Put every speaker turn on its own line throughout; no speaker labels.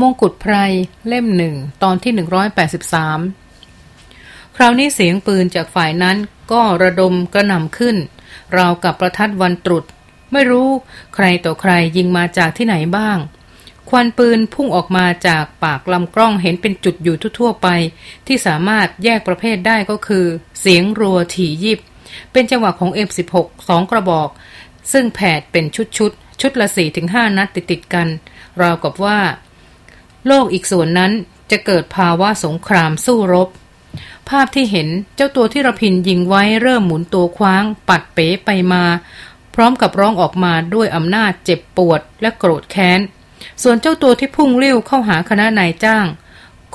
มงกุฎไพรเล่มหนึ่งตอนที่ 183 คราวนี้เสียงปืนจากฝ่ายนั้นก็ระดมกระหน่ำขึ้น ราวกับประทัดวันตรุษ ไม่รู้ใครต่อใครยิงมาจากที่ไหนบ้าง ควันปืนพุ่งออกมาจากปากลำกล้องเห็นเป็นจุดอยู่ทั่วๆไป ที่สามารถแยกประเภทได้ก็คือ เสียงรัวถี่ยิบ เป็นจังหวะของ F16 สองกระบอก ซึ่งแผดเป็นชุดชุดชุดละสี่ถึงห้านัดติดติดกัน ราวกับว่า โลกอีกส่วนนั้นจะเกิดภาวะสงครามสู้รบ ภาพที่เห็นเจ้าตัวที่ระพินยิงไว้เริ่มหมุนตัวคว้าง ปัดเป๋ไปมา พร้อมกับร้องออกมาด้วยอำนาจเจ็บปวดและโกรธแค้น ส่วนเจ้าตัวที่พุ่งเลี้ยวเข้าหาคณะนายจ้าง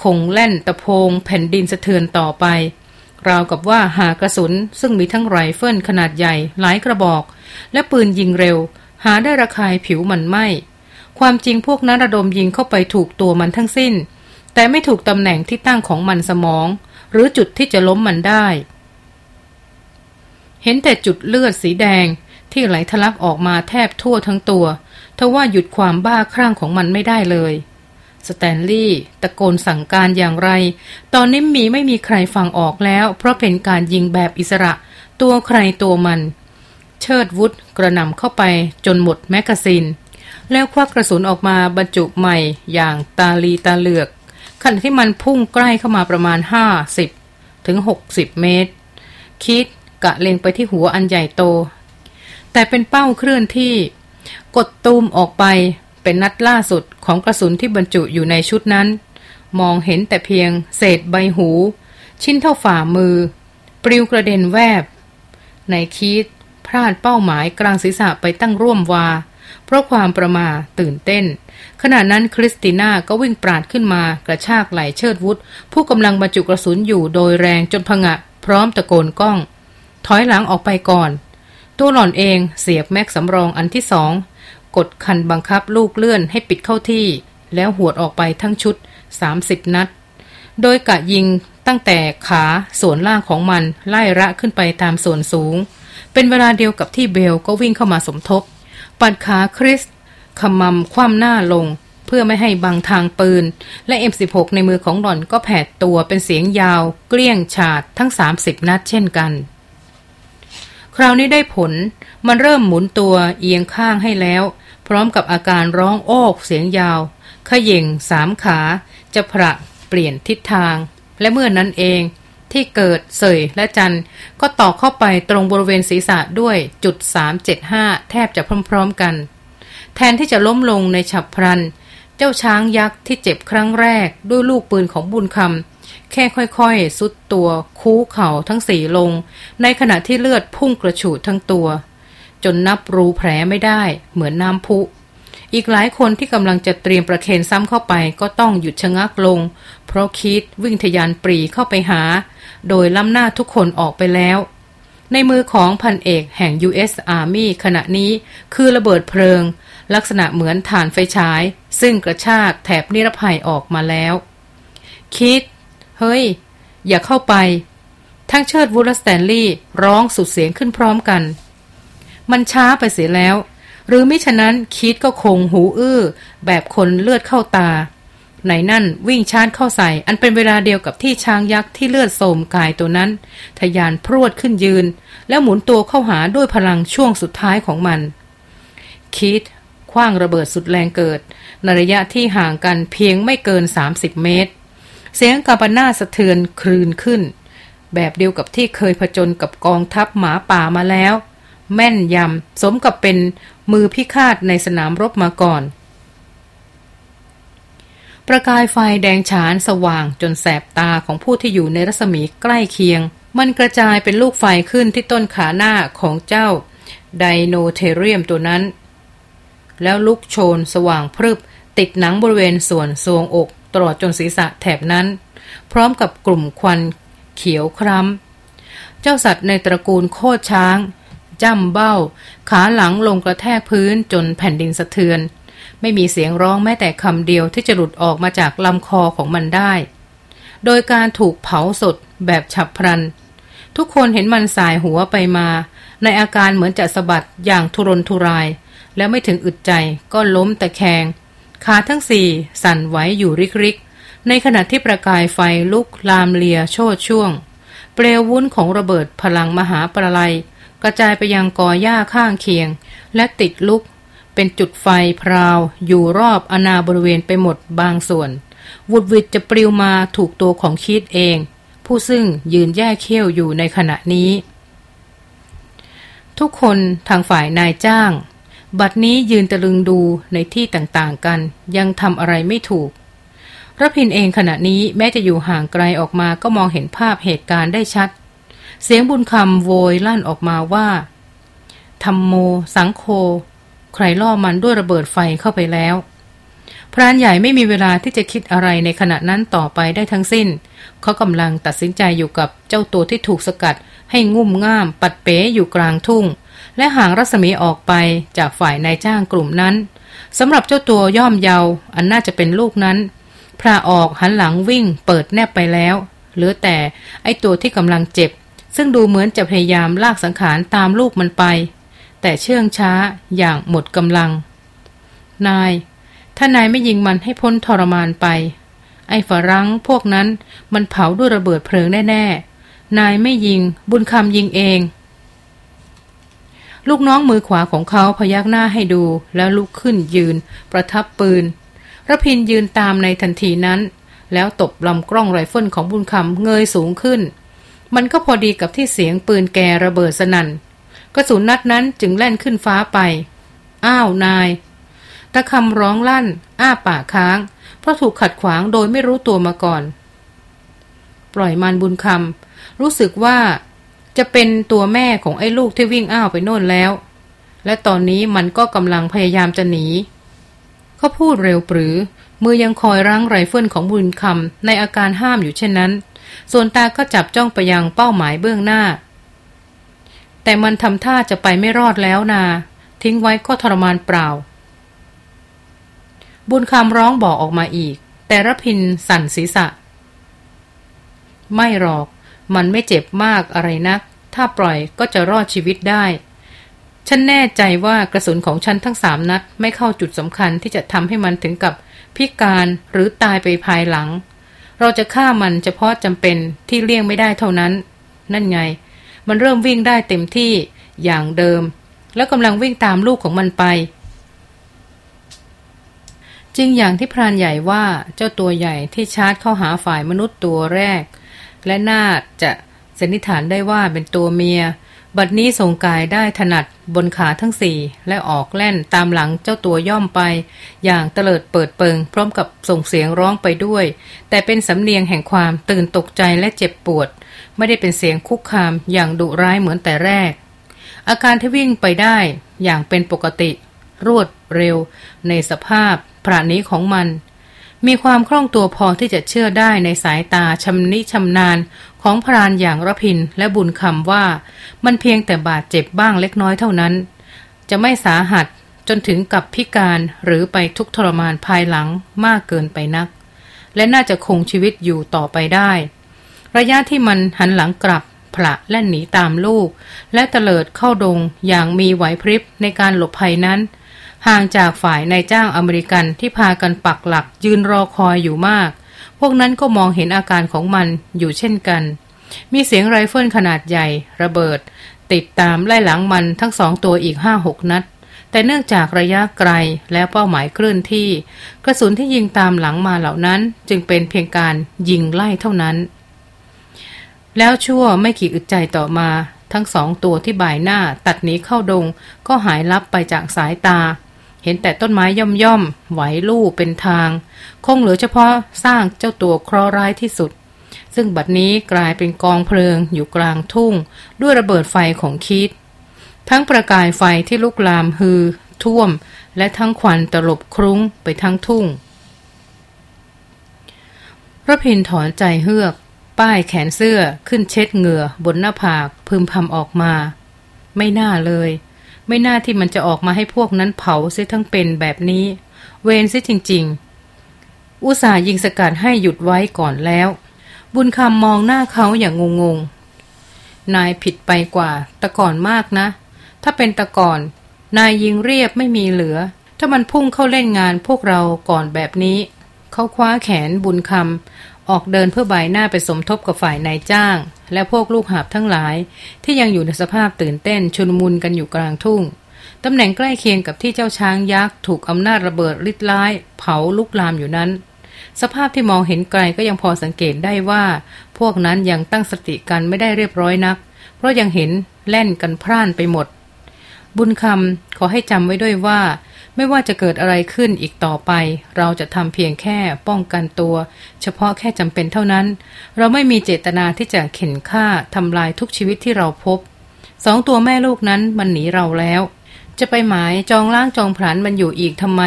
คงแล่นตะโพงแผ่นดินสะเทือนต่อไป ราวกับว่าหากระสุนซึ่งมีทั้งไรเฟิลขนาดใหญ่หลายกระบอก และปืนยิงเร็ว หาได้ระคายผิวมันไหม ความจริงพวกนั้นระดมยิงเข้าไปถูกตัวมันทั้งสิ้น แต่ไม่ถูกตำแหน่งที่ตั้งของมันสมอง หรือจุดที่จะล้มมันได้ เห็นแต่จุดเลือดสีแดงที่ไหลทะลักออกมาแทบทั่วทั้งตัวทว่าหยุดความบ้าคลั่งของมันไม่ได้เลย สแตนลีย์ตะโกนสั่งการอย่างไร ตอนนี้มีไม่มีใครฟังออกแล้ว เพราะเป็นการยิงแบบอิสระ ตัวใครตัวมัน เชิดวุฒกระนำเข้าไปจนหมดแมกกาซีน แล้วควักกระสุนออกมาบรรจุใหม่อย่างตาลีตาเหลือก ขณะที่มันพุ่งใกล้เข้ามาประมาณ 50 ถึง 60 เมตร คิดกะเล็งไปที่หัวอันใหญ่โต แต่เป็นเป้าเคลื่อนที่ กดตูมออกไปเป็นนัดล่าสุดของกระสุนที่บรรจุอยู่ในชุดนั้น มองเห็นแต่เพียงเศษใบหู ชิ้นเท่าฝ่ามือ ปลิวกระเด็นแวบ ในคิดพลาดเป้าหมายกลางศีรษะไปตั้งร่วมวา เพราะความประมาตื่นเต้น ขณะนั้นคริสติน่าก็วิ่งปราดขึ้นมากระชากไหลเชิดวุฒผู้กำลังบรรจุกระสุนอยู่โดยแรงจนพงะ พร้อมตะโกนก้อง ถอยหลังออกไปก่อน ตัวหล่อนเองเสียบแม็กสำรองอันที่สองกดคันบังคับลูกเลื่อนให้ปิดเข้าที่ แล้วหวดออกไปทั้งชุด 30 นัด โดยกะยิงตั้งแต่ขาส่วนล่างของมันไล่ระขึ้นไปตามส่วนสูง เป็นเวลาเดียวกับที่เบลก็วิ่งเข้ามาสมทบ ปัดขาคริสขมำคว่ำหน้าลง เพื่อไม่ให้บังทางปืน และ M16 ในมือของหล่อนก็แผดตัวเป็นเสียงยาว เกลี้ยงฉาดทั้ง30นัดเช่นกัน คราวนี้ได้ผล มันเริ่มหมุนตัวเอียงข้างให้แล้ว พร้อมกับอาการร้องโอกเสียงยาวขย่งสามขา จะพระเปลี่ยนทิศทาง และเมื่อนนั้นเอง ที่เกิดเสยและจันก็ต่อเข้าไปตรงบริเวณศีรษะด้วยจุด375 แทบจะพร้อมๆกัน แทนที่จะล้มลงในฉับพลัน เจ้าช้างยักษ์ที่เจ็บครั้งแรกด้วยลูกปืนของบุญคำแค่ค่อยๆ สุดตัวคูเข่าทั้งสี่ลง ในขณะที่เลือดพุ่งกระฉูดทั้งตัว จนนับรูแผลไม่ได้เหมือนน้ำพุอีกหลายคนที่กำลังจะเตรียมประเคนซ้ำเข้าไปก็ต้องหยุดชะงักลง เพราะคิดวิ่งทยานปรีเข้าไปหา โดยล้ำหน้าทุกคนออกไปแล้ว ในมือของพันเอกแห่ง U.S. Army ขณะนี้คือระเบิดเพลิง ลักษณะเหมือนฐานไฟฉาย ซึ่งกระชากแถบนิรภัยออกมาแล้ว คีธ เฮ้ย อย่าเข้าไป ทั้งเชิดวุฒ สแตนลีย์ร้องสุดเสียงขึ้นพร้อมกัน มันช้าไปเสียแล้ว หรือมิฉะนั้นคีธก็คงหูอื้อ แบบคนเลือดเข้าตา ไอ้นั่นวิ่งชาร์จเข้าใส่ อันเป็นเวลาเดียวกับที่ช้างยักษ์ที่เลือดโซมกายตัวนั้น ทยานพรวดขึ้นยืน แล้วหมุนตัวเข้าหาด้วยพลังช่วงสุดท้ายของมัน คิดคว้างระเบิดสุดแรงเกิด ในระยะที่ห่างกันเพียงไม่เกิน 30 เมตร เสียงกาบนาสะเทือนคลืนขึ้น แบบเดียวกับที่เคยผจญกับกองทัพหมาป่ามาแล้ว แม่นยำสมกับเป็นมือพิฆาตในสนามรบมาก่อน ประกายไฟแดงฉานสว่างจนแสบตาของผู้ที่อยู่ในรัศมีใกล้เคียง มันกระจายเป็นลูกไฟขึ้นที่ต้นขาหน้าของเจ้า ไดโนเทเรียมตัวนั้น แล้วลุกโชนสว่างพรึบ ติดหนังบริเวณส่วนทรวงอกตลอดจนศีรษะแถบนั้น พร้อมกับกลุ่มควันเขียวคล้ำเจ้าสัตว์ในตระกูลโคดช้าง จ้ำเบ้า ขาหลังลงกระแทกพื้นจนแผ่นดินสะเทือน ไม่มีเสียงร้องแม้แต่คำเดียวที่จะหลุดออกมาจากลำคอของมันได้ โดยการถูกเผาสดแบบฉับพลัน ทุกคนเห็นมันสายหัวไปมา ในอาการเหมือนจะสะบัดอย่างทุรนทุราย แล้วไม่ถึงอึดใจก็ล้มแต่แคงขาทั้งสี่สั่นไหวอยู่ริกๆ ในขณะที่ประกายไฟลุกลามเลียโชดช่วง เปลววุ้นของระเบิดพลังมหาปรลัยกระจายไปยังกอหญ้าข้างเคียง และติดลุก เป็นจุดไฟพราว อยู่รอบอนาบริเวณไปหมดบางส่วน วุดวิดจะปลิวมาถูกตัวของคิดเอง ผู้ซึ่งยืนแยกเขี้ยวอยู่ในขณะนี้ ทุกคนทางฝ่ายนายจ้าง บัดนี้ยืนตะลึงดูในที่ต่างๆกัน ยังทำอะไรไม่ถูกรพินเองขณะนี้แม้จะอยู่ห่างไกลออกมาก็มองเห็นภาพเหตุการณ์ได้ชัด เสียงบุญคำโวยลั่นออกมาว่าธรรมโม สังโค ใครล่อมันด้วยระเบิดไฟเข้าไปแล้ว พรานใหญ่ไม่มีเวลาที่จะคิดอะไรในขณะนั้นต่อไปได้ทั้งสิ้น เขากำลังตัดสินใจอยู่กับเจ้าตัวที่ถูกสกัด ให้งุ่มง่าม ปัดเป๋อยู่กลางทุ่ง และห่างรัศมีออกไปจากฝ่ายนายจ้างกลุ่มนั้นสำหรับเจ้าตัวย่อมเยาอันน่าจะเป็นลูกนั้นพระออกหันหลังวิ่งเปิดแนบไปแล้วเหลือแต่ไอตัวที่กำลังเจ็บ ซึ่งดูเหมือนจะพยายามลากสังขารตามลูกมันไป แต่เชื่องช้าอย่างหมดกำลัง นาย ถ้านายไม่ยิงมันให้พ้นทรมานไป ไอ้ฝรั่งพวกนั้นมันเผาด้วยระเบิดเพลิงแน่ๆ นายไม่ยิงบุญคำยิงเอง ลูกน้องมือขวาของเขาพยักหน้าให้ดูแล้วลุกขึ้นยืน ประทับปืนระพินยืนตามในทันทีนั้น แล้วตบลำกล้องไรเฟิลของบุญคำเงยสูงขึ้น มันก็พอดีกับที่เสียงปืนแกระเบิดสนั่น กระสุนนัดนั้นจึงแล่นขึ้นฟ้าไป อ้าวนาย ตาคำร้องลั่น อ้าปากค้าง เพราะถูกขัดขวางโดยไม่รู้ตัวมาก่อน ปล่อยมันบุญคำรู้สึกว่าจะเป็นตัวแม่ของไอ้ลูกที่วิ่งอ้าวไปโน่นแล้ว และตอนนี้มันก็กำลังพยายามจะหนี เขาพูดเร็วปรือ มือยังคอยรั้งไรเฟิลของบุญคำในอาการห้ามอยู่เช่นนั้น ส่วนตาก็จับจ้องไปยังเป้าหมายเบื้องหน้า แต่มันทำท่าจะไปไม่รอดแล้วนา ทิ้งไว้ก็ทรมานเปล่า บุญคำร้องบอกออกมาอีก แต่ระพินสั่นศีรษะ ไม่หรอก มันไม่เจ็บมากอะไรนัก ถ้าปล่อยก็จะรอดชีวิตได้ ฉันแน่ใจว่ากระสุนของฉันทั้งสามนัด ไม่เข้าจุดสำคัญที่จะทำให้มันถึงกับพิการหรือตายไปภายหลัง เราจะฆ่ามันเฉพาะจำเป็นที่เลี่ยงไม่ได้เท่านั้น นั่นไง มันเริ่มวิ่งได้เต็มที่อย่างเดิม แล้วกำลังวิ่งตามลูกของมันไป จริงอย่างที่พรานใหญ่ว่าเจ้าตัวใหญ่ที่ชาร์จเข้าหาฝ่ายมนุษย์ตัวแรก และน่าจะสันนิษฐานได้ว่าเป็นตัวเมีย บัดนี้ส่งกายได้ถนัดบนขาทั้งสี่และออกแล่นตามหลังเจ้าตัวย่อมไป อย่างเตลิดเปิดเปิง พร้อมกับส่งเสียงร้องไปด้วย แต่เป็นสำเนียงแห่งความตื่นตกใจและเจ็บปวด ไม่ได้เป็นเสียงคุกคามอย่างดุร้ายเหมือนแต่แรก อาการที่วิ่งไปได้อย่างเป็นปกติ รวดเร็ว ในสภาพพระนี้ของมัน มีความคล่องตัวพอที่จะเชื่อได้ในสายตาชำนิชำนาญของพรานอย่างระพินและบุญคำว่า มันเพียงแต่บาดเจ็บบ้างเล็กน้อยเท่านั้น จะไม่สาหัสจนถึงกับพิการหรือไปทุกทรมานภายหลังมากเกินไปนัก และน่าจะคงชีวิตอยู่ต่อไปได้ ระยะที่มันหันหลังกลับผละและหนีตามลูก และเตลิดเข้าดงอย่างมีไหวพริบในการหลบภัยนั้น ห่างจากฝ่ายนายจ้างอเมริกันที่พากันปักหลักยืนรอคอยอยู่มาก พวกนั้นก็มองเห็นอาการของมันอยู่เช่นกัน มีเสียงไรเฟิลขนาดใหญ่ ระเบิด ติดตามไล่หลังมันทั้งสองตัวอีกห้าหกนัด แต่เนื่องจากระยะไกลและเป้าหมายเคลื่อนที่ กระสุนที่ยิงตามหลังมาเหล่านั้นจึงเป็นเพียงการยิงไล่เท่านั้น แล้วชั่วไม่กี่อึดใจต่อมา ทั้งสองตัวที่บ่ายหน้าตัดหนีเข้าดง ก็หายลับไปจากสายตา เห็นแต่ต้นไม้ย่อมย่อมไหวลู่เป็นทาง คงเหลือเฉพาะสร้างเจ้าตัวเคราะห์ร้ายที่สุด ซึ่งบัดนี้กลายเป็นกองเพลิงอยู่กลางทุ่ง ด้วยระเบิดไฟของคิด ทั้งประกายไฟที่ลุกลามฮือ ท่วม และทั้งควันตลบครุ้งไปทั้งทุ่งพระพินถอนใจเฮือก ป้ายแขนเสื้อขึ้นเช็ดเหงื่อบนหน้าผากพึมพำออกมา ไม่น่าเลย ไม่น่าที่มันจะออกมาให้พวกนั้นเผาเสียทั้งเป็นแบบนี้ เวนซิจริง ๆ อุตส่าห์ยิงสกัดให้หยุดไว้ก่อนแล้ว บุญคำมองหน้าเขาอย่างงงๆ นายผิดไปกว่า ตะก่อนมากนะ ถ้าเป็นตะก่อน นายยิงเรียบไม่มีเหลือ ถ้ามันพุ่งเข้าเล่นงานพวกเราก่อนแบบนี้ เขาคว้าแขนบุญคำ ออกเดินเพื่อใบหน้าไปสมทบกับฝ่ายนายจ้าง และพวกลูกหาบทั้งหลาย ที่ยังอยู่ในสภาพตื่นเต้นชุนมุนกันอยู่กลางทุ่งตำแหน่งใกล้เคียงกับที่เจ้าช้างยักษ์ถูกอำนาจระเบิดลิดร้าย เผาลุกลามอยู่นั้น สภาพที่มองเห็นไกลก็ยังพอสังเกตได้ว่า พวกนั้นยังตั้งสติกันไม่ได้เรียบร้อยนัก เพราะยังเห็นแล่นกันพร่านไปหมด บุญคำขอให้จำไว้ด้วยว่า ไม่ว่าจะเกิดอะไรขึ้นอีกต่อไป เราจะทำเพียงแค่ป้องกันตัว เฉพาะแค่จำเป็นเท่านั้น เราไม่มีเจตนาที่จะเข็นฆ่าทำลายทุกชีวิตที่เราพบ สองตัวแม่ลูกนั้นมันหนีเราแล้ว จะไปหมายจองล่างจองผลันมันอยู่อีกทำไม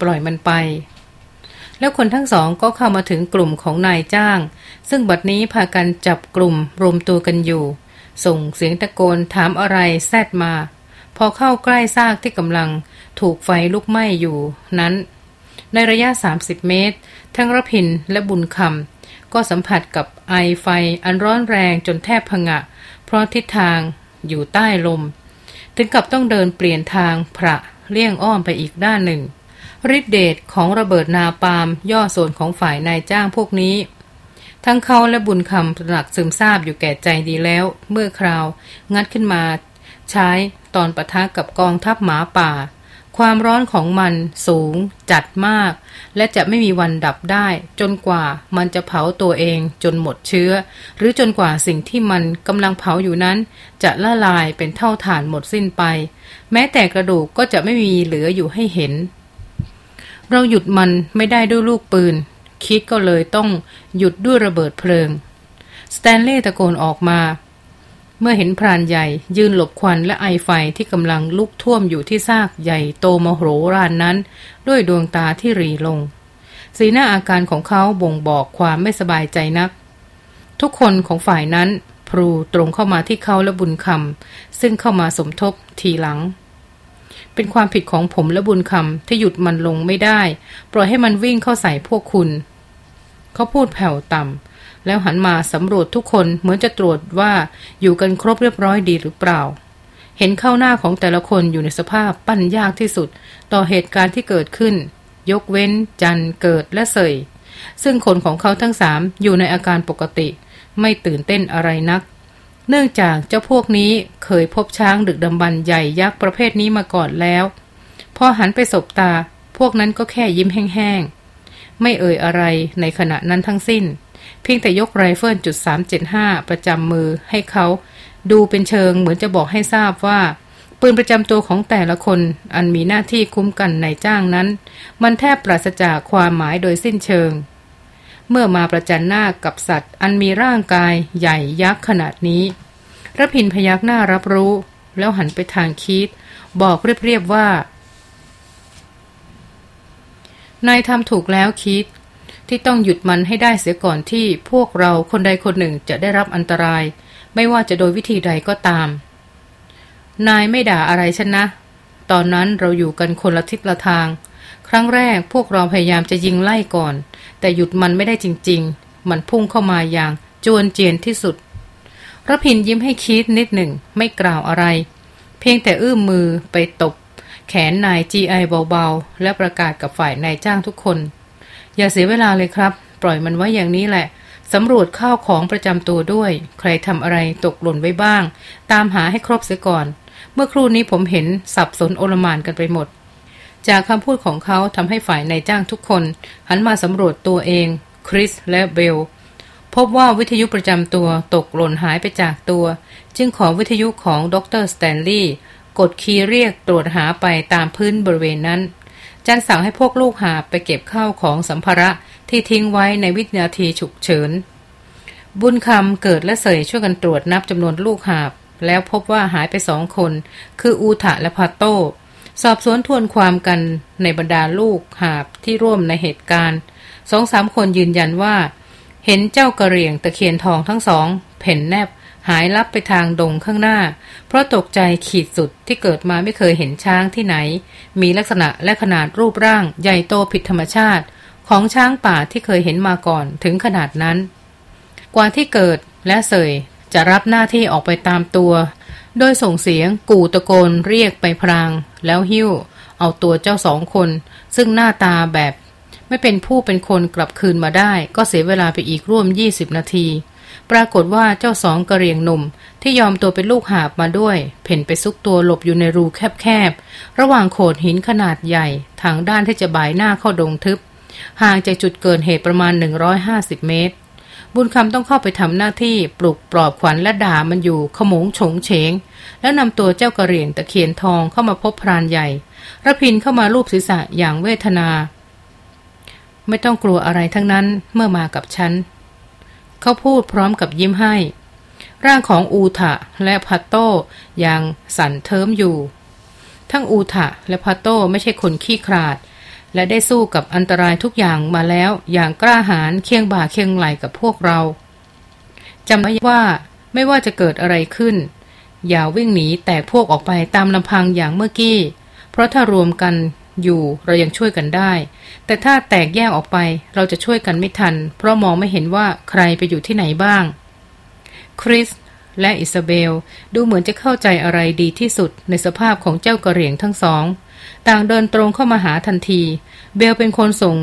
ปล่อยมันไป แล้วคนทั้งสองก็เข้ามาถึงกลุ่มของนายจ้าง ซึ่งบัดนี้พากันจับกลุ่มรวมตัวกันอยู่ ส่งเสียงตะโกนถามอะไรแซดมา พอเข้าใกล้ซากที่กำลัง ถูกไฟลุกไหม้อยู่นั้น ในระยะ 30 เมตร ทั้งรพินและบุญคำก็สัมผัสกับไอไฟอันร้อนแรงจนแทบพงะ เพราะทิศทางอยู่ใต้ลม ถึงกับต้องเดินเปลี่ยนทางพระเลี่ยงอ้อมไปอีกด้านหนึ่งฤทธิเดชของระเบิดนาปามย่อส่วนของฝ่ายนายจ้างพวกนี้ ทั้งเขาและบุญคำตระหนักซึมซาบอยู่แก่ใจดีแล้ว เมื่อคราว งัดขึ้นมา ใช้ตอนปะทะกับกองทัพหมาป่า ความร้อนของมันสูง จัดมาก และจะไม่มีวันดับได้ จนกว่ามันจะเผาตัวเองจนหมดเชื้อ หรือจนกว่าสิ่งที่มันกำลังเผาอยู่นั้น จะละลายเป็นเท่าฐานหมดสิ้นไป แม้แต่กระดูกก็จะไม่มีเหลืออยู่ให้เห็น เราหยุดมันไม่ได้ด้วยลูกปืน คิดก็เลยต้องหยุดด้วยระเบิดเพลิงสแตนเล่ตะโกนออกมา เมื่อเห็นพรานใหญ่ยืนหลบควันและไอไฟที่กำลังลุกท่วมอยู่ที่ซากใหญ่โตมโหฬารนั้น ด้วยดวงตาที่รีลง สีหน้าอาการของเขาบ่งบอกความไม่สบายใจนัก ทุกคนของฝ่ายนั้นพลูตรงเข้ามาที่เขาและบุญคำซึ่งเข้ามาสมทบทีหลัง เป็นความผิดของผมและบุญคำที่หยุดมันลงไม่ได้ ปล่อยให้มันวิ่งเข้าใส่พวกคุณ เขาพูดแผ่วต่ำ แล้วหันมาสำรวจทุกคนเหมือนจะตรวจว่าอยู่กันครบเรียบร้อยดีหรือเปล่า เห็นเข้าหน้าของแต่ละคนอยู่ในสภาพปั้นยากที่สุด ต่อเหตุการณ์ที่เกิดขึ้น ยกเว้น จันเกิดและเสยซึ่งคนของเขาทั้งสามอยู่ในอาการปกติ ไม่ตื่นเต้นอะไรนัก เนื่องจากเจ้าพวกนี้เคยพบช้างดึกดำบรรใหญ่ยักษ์ประเภทนี้มาก่อนแล้ว พอหันไปสบตา พวกนั้นก็แค่ยิ้มแห้งๆไม่เอ่ยอะไรในขณะนั้นทั้งสิ้น เพียงแต่ยกไรเฟิลจุด375 ประจำมือให้เขาดูเป็นเชิงเหมือนจะบอกให้ทราบว่า ปืนประจำตัวของแต่ละคน อันมีหน้าที่คุ้มกันในจ้างนั้น มันแทบปราศจากความหมายโดยสิ้นเชิง เมื่อมาประจันหน้ากับสัตว์ อันมีร่างกายใหญ่ยักษ์ขนาดนี้ระพินพยักหน้ารับรู้ แล้วหันไปทางคิดบอกเรียบๆว่านายทำถูกแล้วคิด ที่ต้องหยุดมันให้ได้เสียก่อนที่พวกเราคนใดคนหนึ่งจะได้รับอันตราย ไม่ว่าจะโดยวิธีใดก็ตาม นายไม่ด่าอะไรฉันนะ ตอนนั้นเราอยู่กันคนละทิศละทาง ครั้งแรกพวกเราพยายามจะยิงไล่ก่อน แต่หยุดมันไม่ได้จริง ๆ มันพุ่งเข้ามาอย่างจวนเจียนที่สุดระพินยิ้มให้คิดนิดหนึ่งไม่กล่าวอะไร เพียงแต่อื้อมมือไปตบ แขนนายจีไอเบาๆ และประกาศกับฝ่ายนายจ้างทุกคน อย่าเสียเวลาเลยครับ ปล่อยมันไว้อย่างนี้แหละสำรวจข้าวของประจำตัวด้วย ใครทำอะไรตกหล่นไว้บ้าง ตามหาให้ครบเสียก่อน เมื่อครู่นี้ผมเห็นสับสนอลหม่านกันไปหมด จากคำพูดของเขาทำให้ฝ่ายนายจ้างทุกคน หันมาสำรวจตัวเอง คริสและเบล พบว่าวิทยุประจำตัวตกหล่นหายไปจากตัว จึงขอวิทยุของดรสแตนลีย์กดคีย์เรียกตรวจหาไปตามพื้นบริเวณนั้น จันสั่งให้พวกลูกหาไปเก็บข้าวของสัมภาระที่ทิ้งไว้ในวินาทีฉุกเฉิน บุญคำเกิดและเสยช่วยกันตรวจนับจำนวนลูกหาบ แล้วพบว่าหายไปสองคน คืออูทะและพาโต้สอบสวนทวนความกันในบรรดาลูกหาบที่ร่วมในเหตุการณ์สองสามคนยืนยันว่า เห็นเจ้ากระเรียงตะเคียนทองทั้งสองเพ่นแนบ หายลับไปทางดงข้างหน้า เพราะตกใจขีดสุดที่เกิดมาไม่เคยเห็นช้างที่ไหน มีลักษณะและขนาดรูปร่างใหญ่โตผิดธรรมชาติ ของช้างป่าที่เคยเห็นมาก่อนถึงขนาดนั้น กว่าที่เกิดและเสยจะรับหน้าที่ออกไปตามตัว โดยส่งเสียงกู่ตะโกนเรียกไปพราง แล้วหิ้ว เอาตัวเจ้าสองคน ซึ่งหน้าตาแบบ ไม่เป็นผู้เป็นคนกลับคืนมาได้ ก็เสียเวลาไปอีกร่วม 20 นาที ปรากฏว่าเจ้าสองกระเรียงหนุ่ม ที่ยอมตัวเป็นลูกหาบมาด้วย เพ่นไปซุกตัวหลบอยู่ในรูแคบๆ ระหว่างโขดหินขนาดใหญ่ ทางด้านที่จะบ่ายหน้าเข้าดงทึบ ห่างจากจุดเกิดเหตุประมาณ 150 เมตร บุญคำต้องเข้าไปทำหน้าที่ปลุกปลอบขวัญและด่ามันอยู่ขมงฉงเฉง แล้วนำตัวเจ้ากระเรียงตะเคียนทองเข้ามาพบพรานใหญ่ระพินเข้ามาลูบศีรษะอย่างเวทนา ไม่ต้องกลัวอะไรทั้งนั้นเมื่อมากับฉัน เขาพูดพร้อมกับยิ้มให้ ร่างของอูทะและพัตโต้ยังสั่นเทิมอยู่ ทั้งอูทะและพัตโต้ไม่ใช่คนขี้ขลาด และได้สู้กับอันตรายทุกอย่างมาแล้วอย่างกล้าหาญเคียงบ่าเคียงไหลกับพวกเราจำไว้ว่าไม่ว่าจะเกิดอะไรขึ้น อย่าวิ่งหนีแตกพวกออกไปตามลำพังอย่างเมื่อกี้ เพราะถ้ารวมกัน อยู่เรายังช่วยกันได้ แต่ถ้าแตกแยกออกไปเราจะช่วยกันไม่ทัน เพราะมองไม่เห็นว่าใครไปอยู่ที่ไหนบ้าง คริสและอิซาเบล ดูเหมือนจะเข้าใจอะไรดีที่สุดในสภาพของเจ้ากระเหรี่ยงทั้งสอง ต่างเดินตรงเข้ามาหาทันที เบลเป็นคนส่ง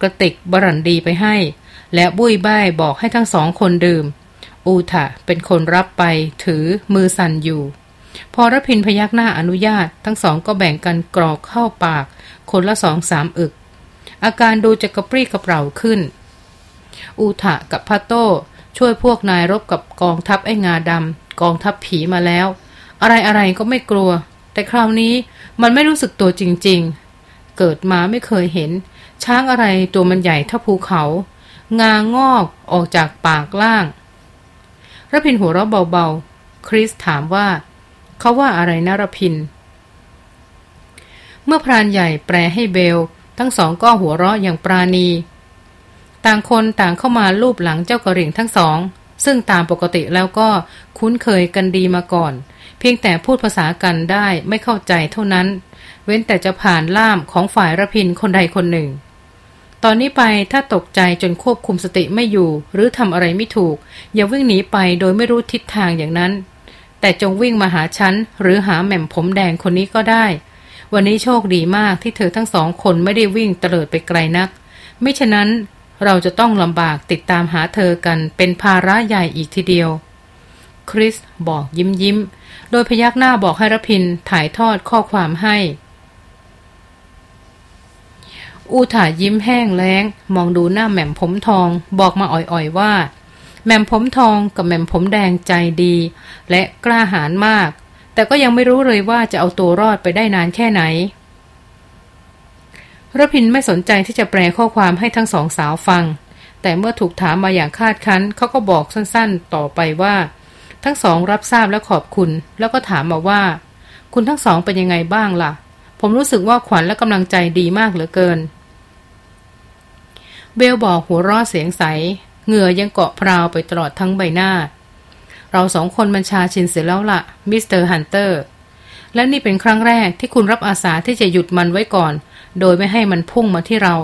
กระติกบรันดีไปให้ และบุยบ้ายบอกให้ทั้งสองคนดื่ม อูทะเป็นคนรับไปถือมือสั่นอยู่ พอรพินพยักหน้าอนุญาต ทั้งสองก็แบ่งกันกรอกเข้าปาก คนละสองสามอึก อาการดูจะกระปรี้กระเปร่าขึ้น อูทะกับพัตโต้ช่วยพวกนายรบกับกองทัพไอ้งาดำกองทัพผีมาแล้ว อะไรอะไรก็ไม่กลัว แต่คราวนี้มันไม่รู้สึกตัวจริง ๆ เกิดมาไม่เคยเห็น ช้างอะไรตัวมันใหญ่เท่าภูเขา งางอกออกจากปากล่างรพินหัวเราะเบาๆ คริสถามว่า เขาว่าอะไรนารพิน เมื่อพรานใหญ่แปลให้เบล ทั้งสองก็หัวเราะอย่างปราณี ต่างคนต่างเข้ามาลูบหลังเจ้ากระเหร่งทั้งสอง ซึ่งตามปกติแล้วก็คุ้นเคยกันดีมาก่อน เพียงแต่พูดภาษากันได้ไม่เข้าใจเท่านั้น เว้นแต่จะผ่านล่ามของฝ่ายระพินคนใดคนหนึ่งตอนนี้ไปถ้าตกใจจนควบคุมสติไม่อยู่ หรือทำอะไรไม่ถูก อย่าวิ่งหนีไปโดยไม่รู้ทิศทางอย่างนั้น แต่จงวิ่งมาหาฉัน หรือหาแหม่มผมแดงคนนี้ก็ได้ วันนี้โชคดีมากที่เธอทั้งสองคนไม่ได้วิ่งเตลิดไปไกลนัก ไม่ฉะนั้นเราจะต้องลำบากติดตามหาเธอกันเป็นภาระใหญ่อีกทีเดียว คริสบอกยิ้มยิ้ม โดยพยักหน้าบอกให้รพินถ่ายทอดข้อความให้ อูถ่ายิ้มแห้งแล้ง มองดูหน้าแหม่มผมทอง บอกมาอ่อยๆว่า แม่มผมทองกับแม่มผมแดงใจดี และกล้าหาญมาก แต่ก็ยังไม่รู้เลยว่าจะเอาตัวรอดไปได้นานแค่ไหนรพินไม่สนใจที่จะแปลข้อความให้ทั้งสองสาวฟัง แต่เมื่อถูกถามมาอย่างคาดคั้นเขาก็บอกสั้นๆ ต่อไปว่า ทั้งสองรับทราบและขอบคุณ แล้วก็ถามมาว่า คุณทั้งสองเป็นยังไงบ้างล่ะ ผมรู้สึกว่าขวัญและกำลังใจดีมากเหลือเกิน เบลบอกหัวเราะเสียงใส เหงื่อยังเกาะพราวไปตลอดทั้งใบหน้า เราสองคนบัญชาชินเสร็จแล้วละ่ะ Mister Hunter และนี่เป็นครั้งแรกที่คุณรับอาสาที่จะหยุดมันไว้ก่อน โดยไม่ให้มันพุ่งมาที่เรา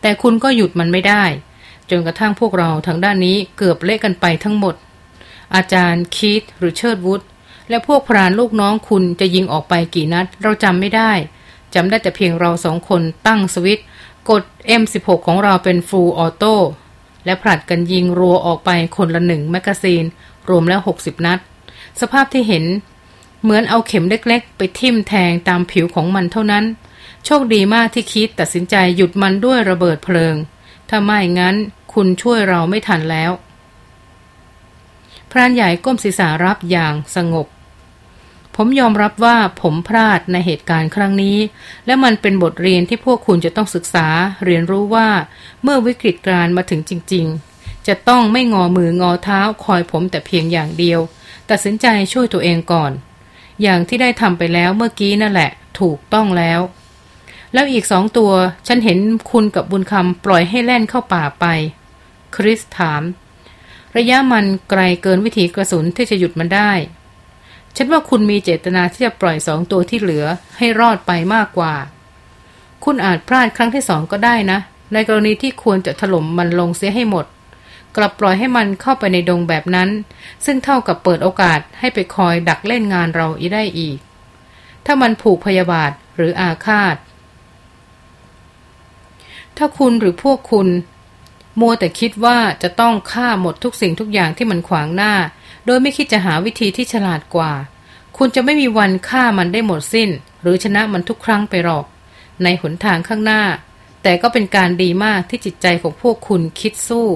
แต่คุณก็หยุดมันไม่ได้ จนกระทั่งพวกเราทางด้านนี้เกือบเละกันไปทั้งหมด อาจารย์คีตหรือเชิร์ดวูดและพวกพรานลูกน้องคุณจะยิงออกไปกี่นัด เราจำไม่ได้จำได้แต่เพียงเราสองคนตั้งสวิตกด M16 ของเราเป็นฟูลออโต และผลัดกันยิงรัวออกไปคนละหนึ่งแมกกาซีน รวมแล้วหกสิบนัด สภาพที่เห็น เหมือนเอาเข็มเล็กๆ ไปทิ่มแทงตามผิวของมันเท่านั้น โชคดีมากที่คิดตัดสินใจหยุดมันด้วยระเบิดเพลิง ถ้าไม่งั้นคุณช่วยเราไม่ทันแล้วพรานใหญ่ก้มศีรษะรับอย่างสงบ ผมยอมรับว่าผมพลาดในเหตุการณ์ครั้งนี้ และมันเป็นบทเรียนที่พวกคุณจะต้องศึกษา เรียนรู้ว่า เมื่อวิกฤตการมาถึงจริง ๆ จะต้องไม่งอมืองอเท้าคอยผมแต่เพียงอย่างเดียว ตัดสินใจช่วยตัวเองก่อน อย่างที่ได้ทำไปแล้วเมื่อกี้นั่นแหละ ถูกต้องแล้ว แล้วอีกสองตัว ฉันเห็นคุณกับบุญคำปล่อยให้แล่นเข้าป่าไป คริสถาม ระยะมันไกลเกินวิถีกระสุนที่จะหยุดมันได้ ฉันว่าคุณมีเจตนาที่จะปล่อยสองตัวที่เหลือให้รอดไปมากกว่า คุณอาจพลาดครั้งที่สองก็ได้นะ ในกรณีที่ควรจะถล่มมันลงเสียให้หมด กลับปล่อยให้มันเข้าไปในดงแบบนั้น ซึ่งเท่ากับเปิดโอกาสให้ไปคอยดักเล่นงานเราอีได้อีก ถ้ามันผูกพยาบาทหรืออาฆาต ถ้าคุณหรือพวกคุณ มัวแต่คิดว่าจะต้องฆ่าหมดทุกสิ่งทุกอย่างที่มันขวางหน้า โดยไม่คิดจะหาวิธีที่ฉลาดกว่า คุณจะไม่มีวันฆ่ามันได้หมดสิ้น หรือชนะมันทุกครั้งไปหรอก ในหนทางข้างหน้า แต่ก็เป็นการดีมากที่จิตใจของพวกคุณคิดสู้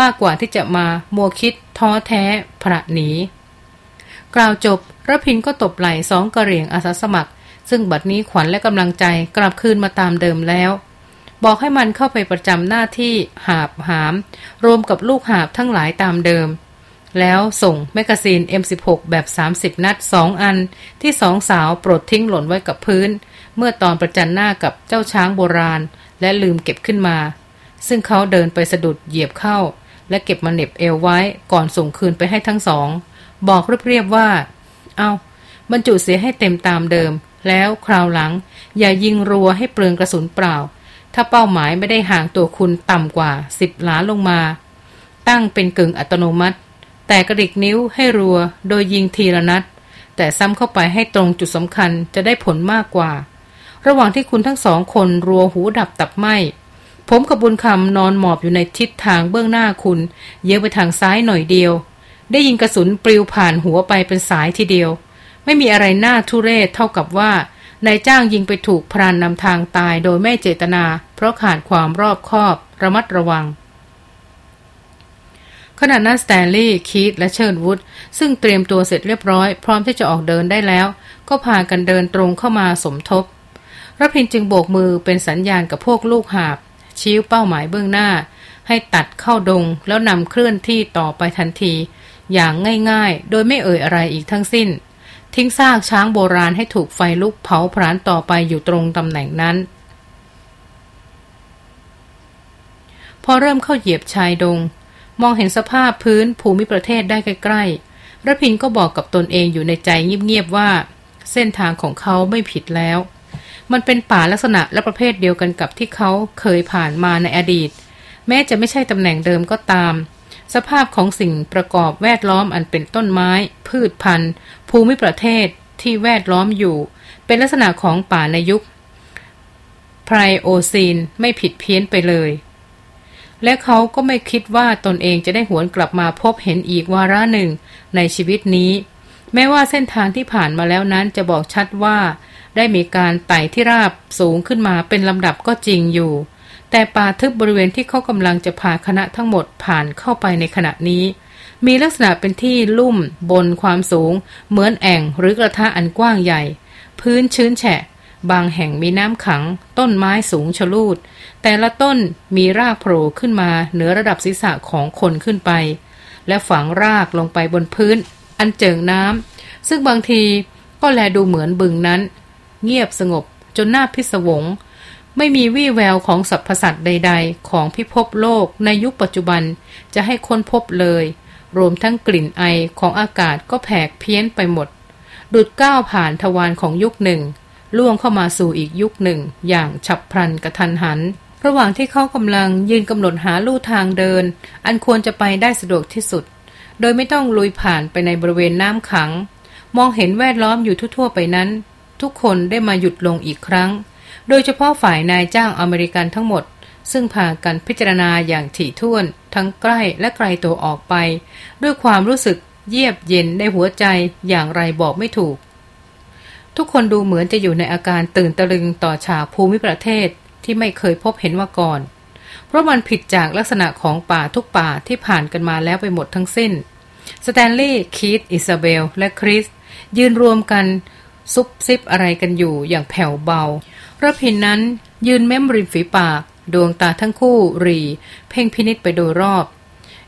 มากกว่าที่จะมามัวคิดท้อแท้พระหนีกล่าวจบระพินก็ตบไหล่สองกระเหรี่ยงอาสาสมัคร ซึ่งบัดนี้ขวัญและกำลังใจกลับคืนมาตามเดิมแล้ว บอกให้มันเข้าไปประจำหน้าที่หาบหาม รวมกับลูกหาบทั้งหลายตามเดิม แล้วส่งแมกกาซีน M16 แบบ 30 นัดสองอัน ที่สองสาวปลดทิ้งหล่นไว้กับพื้น เมื่อตอนประจันหน้ากับเจ้าช้างโบราณ และลืมเก็บขึ้นมา ซึ่งเขาเดินไปสะดุดเหยียบเข้า และเก็บมาเน็บเอวไว้ก่อนส่งคืนไปให้ทั้งสอง บอกเรียบๆว่า เอาบรรจุเสียให้เต็มตามเดิม แล้วคราวหลัง อย่ายิงรัวให้เปลืองกระสุนเปล่า ถ้าเป้าหมายไม่ได้ห่างตัวคุณต่ำกว่าสิบหลาลงมา ตั้งเป็นกึ่งอัตโนมัติ แต่กระดิกนิ้วให้รัว โดยยิงทีละนัด แต่ซ้ำเข้าไปให้ตรงจุดสำคัญจะได้ผลมากกว่า ระหว่างที่คุณทั้งสองคนรัวหูดับตับไหมผมกับบุญคำนอนหมอบอยู่ในทิศทางเบื้องหน้าคุณ เยื้อไปทางซ้ายหน่อยเดียว ได้ยิงกระสุนปลิวผ่านหัวไปเป็นสายทีเดียว ไม่มีอะไรน่าทุเรศเท่ากับว่านายจ้างยิงไปถูกพรานนำทางตายโดยไม่เจตนา เพราะขาดความรอบคอบ ระมัดระวัง ขณะนั้นสแตนลีย์คีตและเชิร์นวูดซึ่งเตรียมตัวเสร็จเรียบร้อย พร้อมที่จะออกเดินได้แล้ว ก็พากันเดินตรงเข้ามาสมทบรพินจึงโบกมือเป็นสัญญาณกับพวกลูกหาบ ชี้เป้าหมายเบื้องหน้า ให้ตัดเข้าดงแล้วนำเคลื่อนที่ต่อไปทันที อย่างง่ายๆ โดยไม่เอ่ยอะไรอีกทั้งสิ้น ทิ้งซากช้างโบราณให้ถูกไฟลุกเผาพรานต่อไปอยู่ตรงตำแหน่งนั้น พอเริ่มเข้าเหยียบชายดง มองเห็นสภาพพื้นภูมิประเทศได้ใกล้ๆระพินก็บอกกับตนเองอยู่ในใจเงียบๆว่า เส้นทางของเขาไม่ผิดแล้ว มันเป็นป่าลักษณะและประเภทเดียวกันกับที่เขาเคยผ่านมาในอดีต แม้จะไม่ใช่ตำแหน่งเดิมก็ตาม สภาพของสิ่งประกอบแวดล้อมอันเป็นต้นไม้ พืชพันธุ์ ภูมิประเทศที่แวดล้อมอยู่ เป็นลักษณะของป่าในยุคไพรโอซีนไม่ผิดเพี้ยนไปเลย และเขาก็ไม่คิดว่าตนเองจะได้หวนกลับมาพบเห็นอีกวาระหนึ่งในชีวิตนี้ แม้ว่าเส้นทางที่ผ่านมาแล้วนั้นจะบอกชัดว่า ได้มีการไต่ที่ราบสูงขึ้นมาเป็นลำดับก็จริงอยู่ แต่ป่าทึบบริเวณที่เขากำลังจะพาคณะทั้งหมดผ่านเข้าไปในขณะนี้ มีลักษณะเป็นที่ลุ่มบนความสูง เหมือนแอ่งหรือกระทะอันกว้างใหญ่ พื้นชื้นแฉะ บางแห่งมีน้ำขัง ต้นไม้สูงชะลูด แต่ละต้นมีรากโผล่ขึ้นมาเหนือระดับศีรษะของคนขึ้นไป และฝังรากลงไปบนพื้น อันเจิงน้ำซึ่งบางทีก็แลดูเหมือนบึงนั้น เงียบสงบจนน่าพิศวง ไม่มีวี่แววของสรรพสัตว์ใด ๆ ของพิภพโลกในยุคปัจจุบันจะให้ค้นพบเลย รวมทั้งกลิ่นไอของอากาศก็แผกเพี้ยนไปหมด ดุดก้าวผ่านทวารของยุคหนึ่ง ล่วงเข้ามาสู่อีกยุคหนึ่ง อย่างฉับพลันกระทันหัน ระหว่างที่เขากำลังยืนกำหนดหาลู่ทางเดิน อันควรจะไปได้สะดวกที่สุด โดยไม่ต้องลุยผ่านไปในบริเวณน้ำขัง มองเห็นแวดล้อมอยู่ทั่วๆไปนั้น ทุกคนได้มาหยุดลงอีกครั้ง โดยเฉพาะฝ่ายนายจ้างอเมริกันทั้งหมดซึ่งพากันพิจารณาอย่างถี่ถ้วน ทั้งใกล้และไกลตัวออกไป ด้วยความรู้สึกเยียบเย็นในหัวใจอย่างไรบอกไม่ถูก ทุกคนดูเหมือนจะอยู่ในอาการตื่นตะลึงต่อฉากภูมิประเทศที่ไม่เคยพบเห็นมาก่อน เพราะมันผิดจากลักษณะของป่าทุกป่าที่ผ่านกันมาแล้วไปหมดทั้งสิ้น สแตนลีย์คีธ อิซาเบล และคริส ยืนรวมกันซุบซิบอะไรกันอยู่อย่างแผ่วเบาระพินนั้นยืนเม้มริมฝีปาก ดวงตาทั้งคู่รี เพ่งพินิจไปโดยรอบ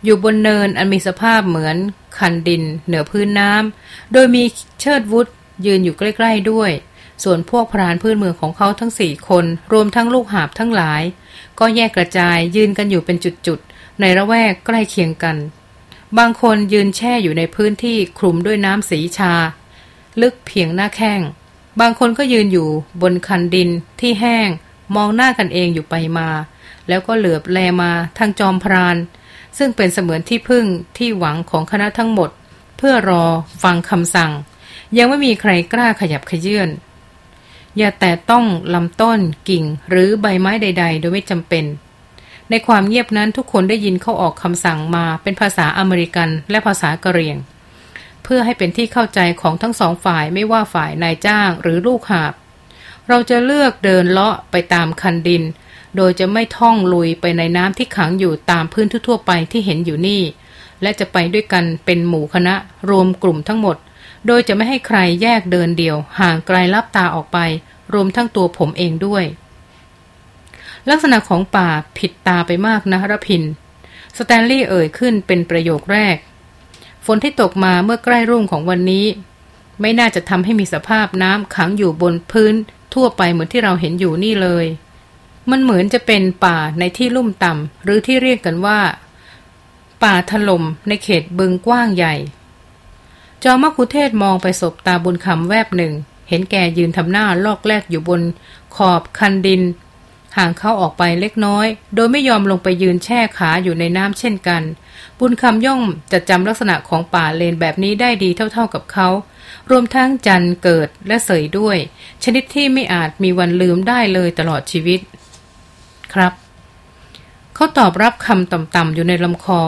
อยู่บนเนินอันมีสภาพเหมือนคันดิน เหนือพื้นน้ำ โดยมีเชิดวุฒ ยืนอยู่ใกล้ ๆด้วย ส่วนพวกพรานพื้นเมืองของเขาทั้งสี่คน รวมทั้งลูกหาบทั้งหลาย ก็แยกกระจายยืนกันอยู่เป็นจุดๆ ในระแวกใกล้เคียงกัน บางคนยืนแช่อยู่ในพื้นที่คลุมด้วยน้ำสีชา ลึกเพียงหน้าแข้ง บางคนก็ยืนอยู่บนคันดินที่แห้ง มองหน้ากันเองอยู่ไปมา แล้วก็เหลือบแลมาทางจอมพราน ซึ่งเป็นเสมือนที่พึ่งที่หวังของคณะทั้งหมด เพื่อรอฟังคำสั่ง ยังไม่มีใครกล้าขยับขยื่นอย่าแต่ต้องลำต้นกิ่งหรือใบไม้ใด ๆ โดยไม่จำเป็น ในความเงียบนั้นทุกคนได้ยินเขาออกคำสั่งมาเป็นภาษาอเมริกันและภาษากะเหรี่ยง เพื่อให้เป็นที่เข้าใจของทั้งสองฝ่ายไม่ว่าฝ่ายนายจ้างหรือลูกหาบ เราจะเลือกเดินเลาะไปตามคันดิน โดยจะไม่ท่องลุยไปในน้ำที่ขังอยู่ตามพื้นทั่วไปที่เห็นอยู่นี่ และจะไปด้วยกันเป็นหมู่คณะรวมกลุ่มทั้งหมด โดยจะไม่ให้ใครแยกเดินเดี่ยว ห่างไกลลับตาออกไป รวมทั้งตัวผมเองด้วย ลักษณะของป่าผิดตาไปมากนะรพิน สแตนลีย์เอ่ยขึ้นเป็นประโยคแรก ฝนที่ตกมาเมื่อใกล้รุ่งของวันนี้ ไม่น่าจะทำให้มีสภาพน้ำขังอยู่บนพื้น ทั่วไปเหมือนที่เราเห็นอยู่นี่เลย มันเหมือนจะเป็นป่าในที่ลุ่มต่ำหรือที่เรียกกันว่า ป่าถล่มในเขตบึงกว้างใหญ่ จอมคุเทศมองไปศบตาบุญคำแวบหนึ่ง เห็นแกยืนทำหน้าลอกแลกอยู่บน ขอบคันดิน ห่างเขาออกไปเล็กน้อย โดยไม่ยอมลงไปยืนแช่ขาอยู่ในน้ำเช่นกัน บุญคำย่อมจะจำลักษณะของป่าเลนแบบนี้ได้ดีเท่าๆกับเขา รวมทั้งจันเกิดและเสยด้วย ชนิดที่ไม่อาจมีวันลืมได้เลยตลอดชีวิต ครับ เขาตอบรับคำต่ำๆอยู่ในลำคอ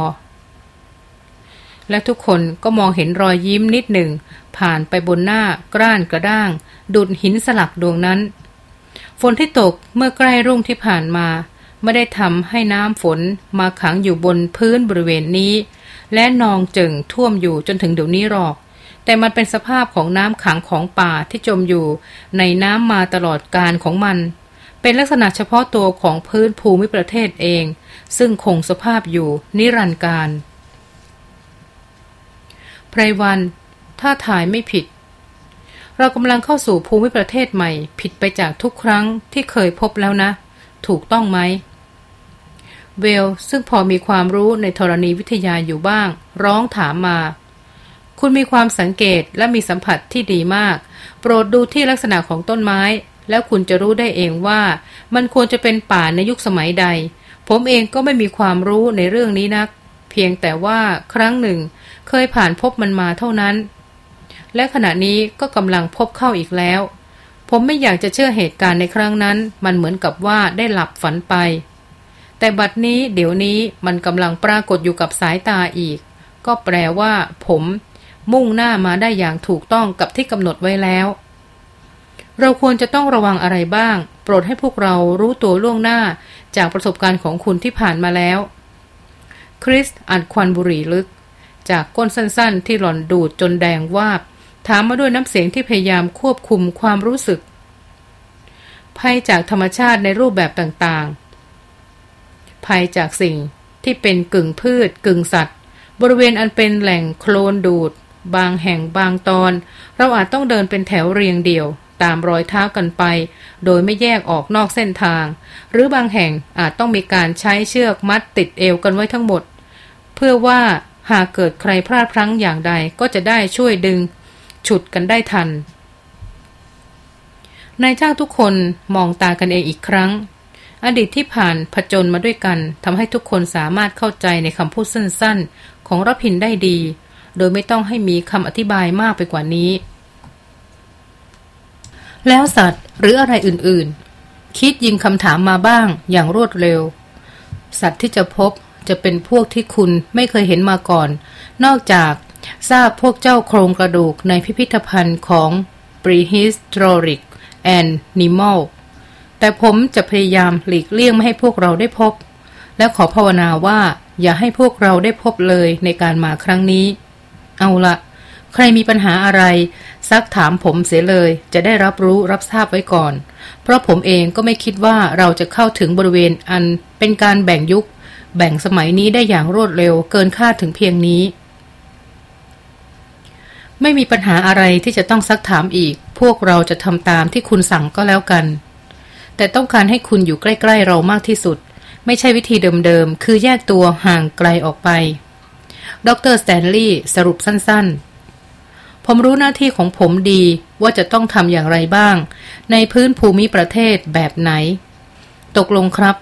และทุกคนก็มองเห็นรอยยิ้มนิดหนึ่ง ผ่านไปบนหน้ากร้านกระด้าง ดุดหินสลักดวงนั้น ฝนที่ตกเมื่อใกล้รุ่งที่ผ่านมา ไม่ได้ทำให้น้ำฝนมาขังอยู่บนพื้นบริเวณนี้ และนองเจิงท่วมอยู่จนถึงเดี๋ยวนี้หรอก แต่มันเป็นสภาพของน้ำขังของป่าที่จมอยู่ ในน้ำมาตลอดการของมัน เป็นลักษณะเฉพาะตัวของพื้นภูมิประเทศเอง ซึ่งคงสภาพอยู่นิรันดร์การ ไพรวัน ถ้าถ่ายไม่ผิด เรากำลังเข้าสู่ภูมิประเทศใหม่ ผิดไปจากทุกครั้งที่เคยพบแล้วนะ ถูกต้องไหม เวลซึ่งพอมีความรู้ในธรณีวิทยาอยู่บ้าง ร้องถามมา คุณมีความสังเกตและมีสัมผัสที่ดีมาก โปรดดูที่ลักษณะของต้นไม้ แล้วคุณจะรู้ได้เองว่า มันควรจะเป็นป่าในยุคสมัยใด ผมเองก็ไม่มีความรู้ในเรื่องนี้นัก เพียงแต่ว่าครั้งหนึ่งเคยผ่านพบมันมาเท่านั้น และขณะนี้ก็กำลังพบเข้าอีกแล้ว ผมไม่อยากจะเชื่อเหตุการณ์ในครั้งนั้น มันเหมือนกับว่าได้หลับฝันไป แต่บัดนี้เดี๋ยวนี้มันกำลังปรากฏอยู่กับสายตาอีก ก็แปลว่า ผม มุ่งหน้ามาได้อย่างถูกต้องกับที่กำหนดไว้แล้ว เราควรจะต้องระวังอะไรบ้าง โปรดให้พวกเรารู้ตัวล่วงหน้าจากประสบการณ์ของคุณที่ผ่านมาแล้ว คริสอัดควันบุหรี่ลึก จากก้นสั้นๆ ที่หล่อนดูดจนแดงวาบ ถามมาด้วยน้ำเสียงที่พยายามควบคุมความรู้สึก ภัยจากธรรมชาติในรูปแบบต่างๆ ภัยจากสิ่งที่เป็นกึ่งพืช กึ่งสัตว์ บริเวณอันเป็นแหล่งโคลนดูด บางแห่งบางตอน เราอาจต้องเดินเป็นแถวเรียงเดี่ยว ตามรอยเท้ากันไป โดยไม่แยกออกนอกเส้นทาง หรือบางแห่งอาจต้องมีการใช้เชือกมัดติดเอวกันไว้ทั้งหมด เพื่อว่าหากเกิดใครพลาดพลั้งอย่างใดก็จะได้ช่วยดึง ฉุดกันได้ทันนายจ้างทุกคนมองตากันเองอีกครั้ง อดีตที่ผ่านผจญมาด้วยกันทำให้ทุกคนสามารถเข้าใจในคำพูดสั้นๆ ของรพินได้ดี โดยไม่ต้องให้มีคำอธิบายมากไปกว่านี้ แล้วสัตว์หรืออะไรอื่นๆ คิดยิงคำถามมาบ้างอย่างรวดเร็ว สัตว์ที่จะพบจะเป็นพวกที่คุณไม่เคยเห็นมาก่อน นอกจากทราบพวกเจ้าโครงกระดูกในพิพิธภัณฑ์ของ Prehistoric Animal แต่ผมจะพยายามหลีกเลี่ยงไม่ให้พวกเราได้พบ และขอภาวนาว่าอย่าให้พวกเราได้พบเลยในการมาครั้งนี้ เอาละ ใครมีปัญหาอะไร ซักถามผมเสียเลย จะได้รับรู้รับทราบไว้ก่อน เพราะผมเองก็ไม่คิดว่าเราจะเข้าถึงบริเวณอันเป็นการแบ่งยุค แบ่งสมัยนี้ได้อย่างรวดเร็วเกินคาดถึงเพียงนี้ ไม่มีปัญหาอะไรที่จะต้องซักถามอีก พวกเราจะทำตามที่คุณสั่งก็แล้วกัน แต่ต้องการให้คุณอยู่ใกล้ ๆ เรามากที่สุด ไม่ใช่วิธีเดิมๆคือแยกตัวห่างไกลออกไป ดรสแตนลีย์สรุปสั้นๆ ผมรู้หน้าที่ของผมดีว่าจะต้องทำอย่างไรบ้าง ในพื้นภูมิประเทศแบบไหน ตกลงครับ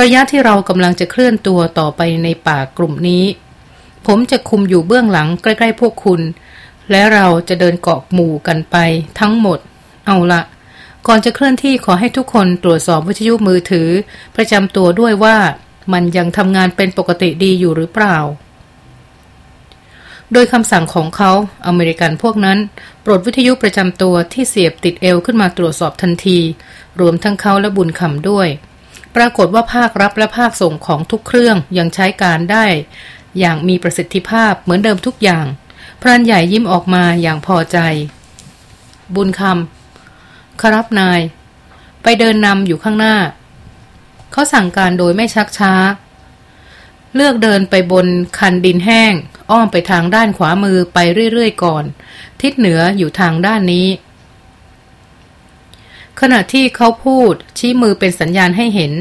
ระยะที่เรากำลังจะเคลื่อนตัวต่อไปในป่ากลุ่มนี้ ผมจะคุมอยู่เบื้องหลังใกล้ๆพวกคุณ และเราจะเดินเกาะหมู่กันไปทั้งหมด เอาละก่อนจะเคลื่อนที่ขอให้ทุกคนตรวจสอบวิทยุมือถือ ประจำตัวด้วยว่ามันยังทำงานเป็นปกติดีอยู่หรือเปล่า โดยคำสั่งของเขาอเมริกันพวกนั้น ปลดวิทยุประจำตัวที่เสียบติดเอวขึ้นมาตรวจสอบทันที รวมทั้งเขาและบุญคำด้วย ปรากฏว่าภาครับและภาคส่งของทุกเครื่องยังใช้การได้ อย่างมีประสิทธิภาพเหมือนเดิมทุกอย่าง พรานใหญ่ยิ้มออกมาอย่างพอใจ บุญคำครับนาย ไปเดินนำอยู่ข้างหน้า เขาสั่งการโดยไม่ชักช้า เลือกเดินไปบนคันดินแห้ง อ้อมไปทางด้านขวามือไปเรื่อยๆก่อน ทิศเหนืออยู่ทางด้านนี้ ขณะที่เขาพูดชี้มือเป็นสัญญาณให้เห็น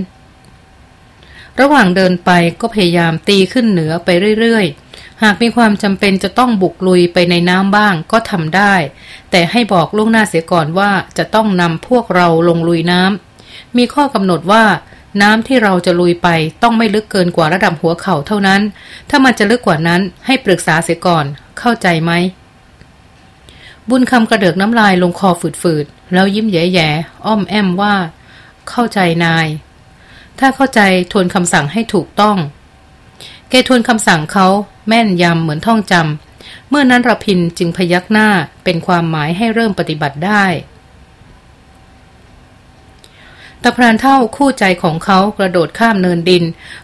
ระหว่างเดินไปก็พยายามตีขึ้นเหนือไปเรื่อยๆ หากมีความจำเป็นจะต้องบุกลุยไปในน้ำบ้างก็ทำได้ แต่ให้บอกล่วงหน้าเสียก่อนว่าจะต้องนำพวกเราลงลุยน้ำมีข้อกำหนดว่า น้ำที่เราจะลุยไปต้องไม่ลึกเกินกว่าระดับหัวเข่าเท่านั้น ถ้ามันจะลึกกว่านั้นให้ปรึกษาเสียก่อน เข้าใจไหม บุญคำกระเดือกน้ำลายลงคอฝืดๆ แล้วยิ้มแย่ๆ อ้อมแอมว่า เข้าใจนาย ถ้าเข้าใจทวนคำสั่งให้ถูกต้อง แกทวนคำสั่งเขาแม่นยำเหมือนท่องจำเมื่อนั้นระพินจึงพยักหน้าเป็นความหมายให้เริ่มปฏิบัติได้ ตะพรานเท่าคู่ใจของเขากระโดดข้ามเนินดิน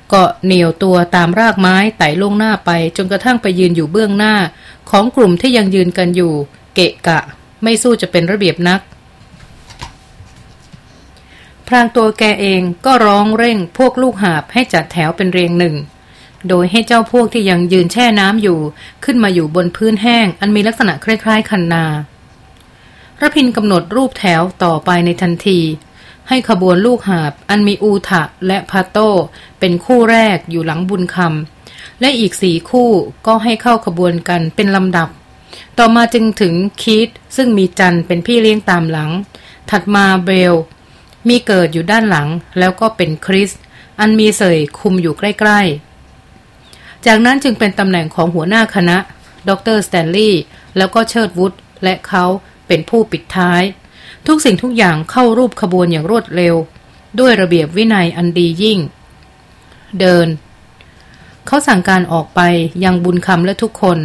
เกาะเหนียวตัวตามรากไม้ไต่ลงหน้าไปจนกระทั่งไปยืนอยู่เบื้องหน้า ของกลุ่มที่ยังยืนกันอยู่ เกะกะ ไม่สู้จะเป็นระเบียบนัก พรางตัวแกเองก็ร้องเร่งพวกลูกหาบให้จัดแถวเป็นเรียงหนึ่ง โดยให้เจ้าพวกที่ยังยืนแช่น้ำอยู่ ขึ้นมาอยู่บนพื้นแห้ง อันมีลักษณะคล้ายๆคันนาระพินกำหนดรูปแถวต่อไปในทันที ให้ขบวนลูกหาบ อันมีอูทะและพาโต เป็นคู่แรกอยู่หลังบุญคำและอีกสี่คู่ก็ให้เข้าขบวนกันเป็นลำดับ ต่อมาจึงถึงคีตซึ่งมีจันเป็นพี่เลี้ยงตามหลัง ถัดมาเบล มีเกิดอยู่ด้านหลังแล้วก็เป็นคริส อันมีเสยคุมอยู่ใกล้ๆ จากนั้นจึงเป็นตำแหน่งของหัวหน้าคณะ ดรสแตนลีย์แล้วก็เชิดวุฒและเขาเป็นผู้ปิดท้าย ทุกสิ่งทุกอย่างเข้ารูปขบวนอย่างรวดเร็ว ด้วยระเบียบวินัยอันดียิ่ง เดิน เขาสั่งการออกไปยังบุญคำและทุกคน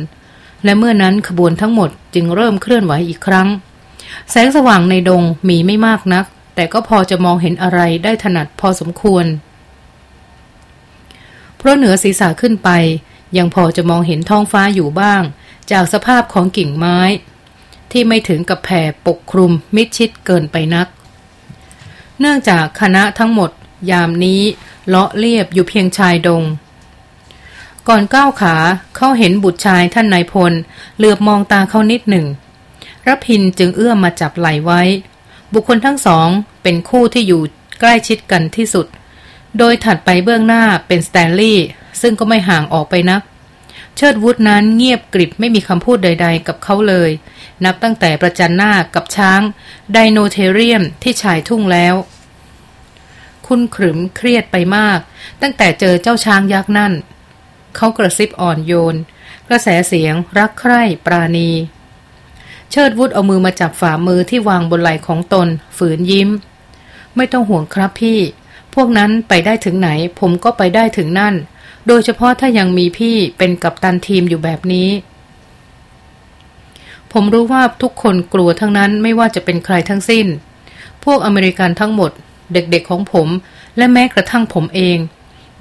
และเมื่อนั้นขบวนทั้งหมดจึงเริ่มเคลื่อนไหวอีกครั้ง แสงสว่างในดงมีไม่มากนัก แต่ก็พอจะมองเห็นอะไรได้ถนัดพอสมควร เพราะเหนือศีรษะขึ้นไป ยังพอจะมองเห็นท้องฟ้าอยู่บ้าง จากสภาพของกิ่งไม้ ที่ไม่ถึงกับแผ่ปกคลุมมิดชิดเกินไปนัก เนื่องจากคณะทั้งหมดยามนี้เลาะเรียบอยู่เพียงชายดง ก่อนก้าวขาเขาเห็นบุตรชายท่านนายพลเหลือบมองตาเขานิดหนึ่งรพินจึงเอื้อมมาจับไหลไว้ บุคคลทั้งสองเป็นคู่ที่อยู่ใกล้ชิดกันที่สุด โดยถัดไปเบื้องหน้าเป็นสแตนลีย์ซึ่งก็ไม่ห่างออกไปนัก เชิดวุฒนั้นเงียบกริบไม่มีคำพูดใด ๆ กับเขาเลย นับตั้งแต่ประจันหน้ากับช้าง Deinotherium ที่ชายทุ่งแล้ว คุณขรึมเครียดไปมาก ตั้งแต่เจอเจ้าช้างยักษ์นั่น เขากระซิบอ่อนโยน กระแสเสียงรักใคร่ปรานี เชิดวุฒเอามือมาจับฝ่ามือที่วางบนไหล่ของตน ฝืนยิ้ม ไม่ต้องห่วงครับพี่ พวกนั้นไปได้ถึงไหน ผมก็ไปได้ถึงนั่น โดยเฉพาะถ้ายังมีพี่เป็นกัปตันทีมอยู่แบบนี้ ผมรู้ว่าทุกคนกลัวทั้งนั้นไม่ว่าจะเป็นใครทั้งสิ้น พวกอเมริกันทั้งหมด เด็กๆของผมและแม้กระทั่งผมเอง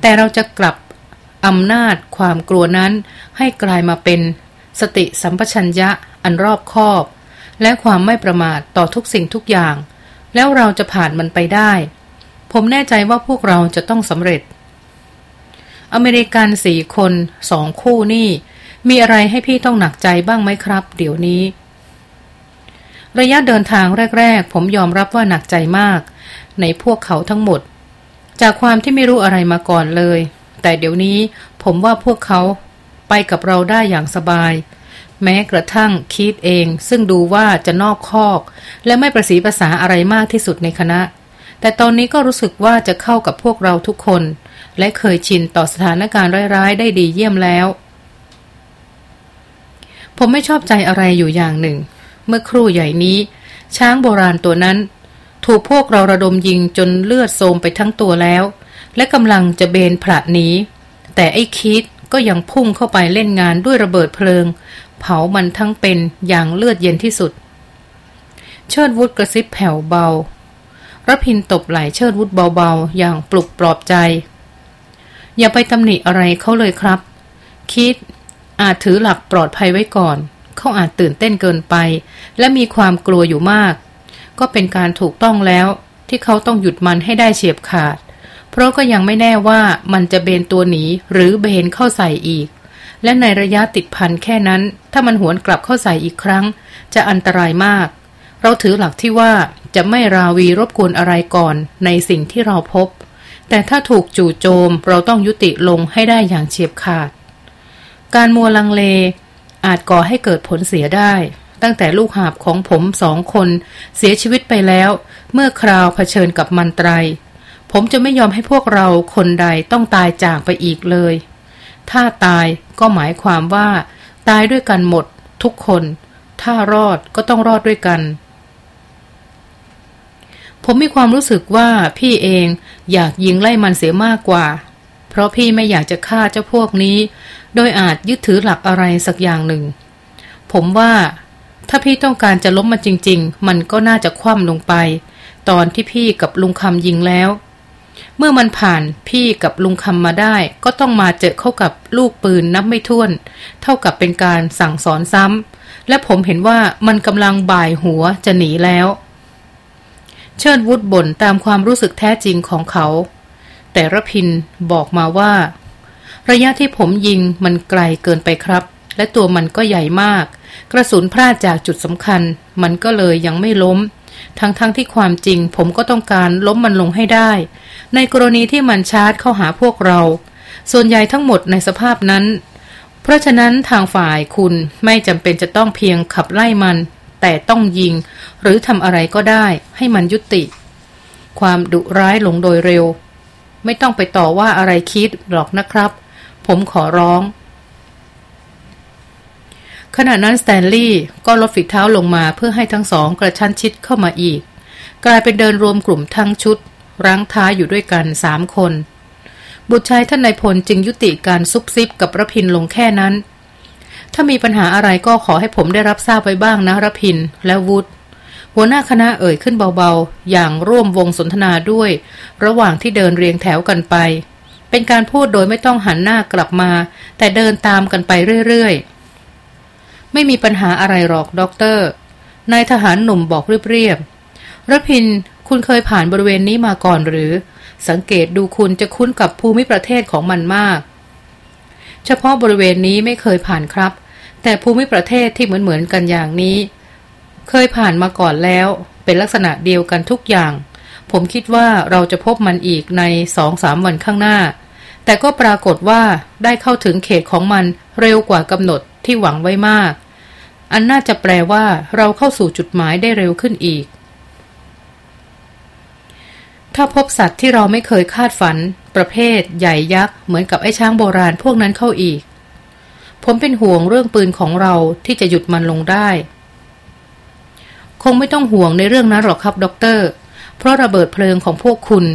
แต่เราจะกลับอำนาจความกลัวนั้นให้กลายมาเป็น สติสัมปชัญญะอันรอบคอบ และความไม่ประมาทต่อทุกสิ่งทุกอย่าง แล้วเราจะผ่านมันไปได้ ผมแน่ใจว่าพวกเราจะต้องสำเร็จ อเมริกันสี่คนสองคู่นี่ มีอะไรให้พี่ต้องหนักใจบ้างไหมครับ เดี๋ยวนี้ ระยะเดินทางแรก ๆ ผมยอมรับว่าหนักใจมาก ในพวกเขาทั้งหมด จากความที่ไม่รู้อะไรมาก่อนเลย แต่เดี๋ยวนี้ผมว่าพวกเขาไปกับเราได้อย่างสบาย แม้กระทั่งคิดเอง ซึ่งดูว่าจะนอกคอก และไม่ประสีภาษาอะไรมากที่สุดในคณะ แต่ตอนนี้ก็รู้สึกว่าจะเข้ากับพวกเราทุกคน และเคยชินต่อสถานการณ์ร้ายๆ ได้ดีเยี่ยมแล้ว ผมไม่ชอบใจอะไรอยู่อย่างหนึ่ง เมื่อครู่ใหญ่นี้ ช้างโบราณตัวนั้น ถูกพวกเราระดมยิงจนเลือดโซมไปทั้งตัวแล้ว และกำลังจะเบนผละหนีแต่ไอ้คิดก็ยังพุ่งเข้าไปเล่นงานด้วยระเบิดเพลิง เผามันทั้งเป็นอย่างเลือดเย็นที่สุด เชิดวุฒกระซิบแผ่วเบารพินตบไหลเชิดวุฒเบาๆ อย่างปลุกปลอบใจ อย่าไปตำหนิอะไรเขาเลยครับ คิด อาจถือหลักปลอดภัยไว้ก่อน เขาอาจตื่นเต้นเกินไป และมีความกลัวอยู่มาก ก็เป็นการถูกต้องแล้ว ที่เขาต้องหยุดมันให้ได้เฉียบขาด เพราะก็ยังไม่แน่ว่ามันจะเบนตัวหนีหรือเบนเข้าใส่อีก และในระยะติดพันแค่นั้น ถ้ามันหวนกลับเข้าใส่อีกครั้ง จะอันตรายมาก เราถือหลักที่ว่าจะไม่ราวีรบกวนอะไรก่อนในสิ่งที่เราพบ แต่ถ้าถูกจู่โจมเราต้องยุติลงให้ได้อย่างเฉียบขาด การมัวลังเลอาจก่อให้เกิดผลเสียได้ ตั้งแต่ลูกหาบของผมสองคน เสียชีวิตไปแล้ว เมื่อคราวเผชิญกับมันตรยผมจะไม่ยอมให้พวกเราคนใดต้องตายจากไปอีกเลย ถ้าตายก็หมายความว่า ตายด้วยกันหมด ทุกคน ถ้ารอดก็ต้องรอดด้วยกัน ผมมีความรู้สึกว่าพี่เองอยากยิงไล่มันเสียมากกว่า เพราะพี่ไม่อยากจะฆ่าเจ้าพวกนี้ โดยอาจยึดถือหลักอะไรสักอย่างหนึ่ง ผมว่า ถ้าพี่ต้องการจะล้มมันจริง ๆ มันก็น่าจะคว่ำลงไป ตอนที่พี่กับลุงคำยิงแล้ว เมื่อมันผ่านพี่กับลุงคำมาได้ ก็ต้องมาเจอเข้ากับลูกปืนนับไม่ถ้วน เท่ากับเป็นการสั่งสอนซ้ำและผมเห็นว่ามันกำลังบ่ายหัวจะหนีแล้ว เชิดวุฒบ่นตามความรู้สึกแท้จริงของเขา แต่ระพินบอกมาว่า ระยะที่ผมยิงมันไกลเกินไปครับ และตัวมันก็ใหญ่มาก กระสุนพลาดจากจุดสำคัญ มันก็เลยยังไม่ล้ม ทั้งๆทที่ความจริงผมก็ต้องการล้มมันลงให้ได้ ในกรณีที่มันชาร์จเข้าหาพวกเรา ส่วนใหญ่ทั้งหมดในสภาพนั้น เพราะฉะนั้นทางฝ่ายคุณไม่จำเป็นจะต้องเพียงขับไล่มัน แต่ต้องยิง หรือทำอะไรก็ได้ให้มันยุติ ความดุร้ายลงโดยเร็ว ไม่ต้องไปต่อว่าอะไรคิดหรอกนะครับ ผมขอร้อง ขณะนั้นสแตนลีย์ก็ลดฝีเท้าลงมาเพื่อให้ทั้งสองกระชั้นชิดเข้ามาอีก กลายเป็นเดินรวมกลุ่มทั้งชุดรั้งท้ายอยู่ด้วยกันสามคน บุตรชายท่านนายพลจึงยุติการซุบซิบกับระพินลงแค่นั้น ถ้ามีปัญหาอะไรก็ขอให้ผมได้รับทราบไว้บ้างนะรพิน และวุฒหัวหน้าคณะเอ่ยขึ้นเบาๆ อย่างร่วมวงสนทนาด้วย ระหว่างที่เดินเรียงแถวกันไป เป็นการพูดโดยไม่ต้องหันหน้ากลับมา แต่เดินตามกันไปเรื่อยๆ ไม่มีปัญหาอะไรหรอกด็อกเตอร์นายทหารหนุ่มบอกเรียบๆรพินคุณเคยผ่านบริเวณนี้มาก่อนหรือ สังเกตดูคุณจะคุ้นกับภูมิประเทศของมันมาก เฉพาะบริเวณนี้ไม่เคยผ่านครับ แต่ภูมิประเทศที่เหมือนๆกันอย่างนี้ เคยผ่านมาก่อนแล้ว เป็นลักษณะเดียวกันทุกอย่าง ผมคิดว่าเราจะพบมันอีกในสองสามวันข้างหน้า แต่ก็ปรากฏว่าได้เข้าถึงเขตของมันเร็วกว่ากำหนดที่หวังไว้มาก อันน่าจะแปลว่าเราเข้าสู่จุดหมายได้เร็วขึ้นอีก ถ้าพบสัตว์ที่เราไม่เคยคาดฝัน ประเภทใหญ่ยักษ์เหมือนกับไอ้ช้างโบราณพวกนั้นเข้าอีก ผมเป็นห่วงเรื่องปืนของเราที่จะหยุดมันลงได้ คงไม่ต้องห่วงในเรื่องนั้นหรอกครับด็อกเตอร์ เพราะระเบิดเพลิงของพวกคุณ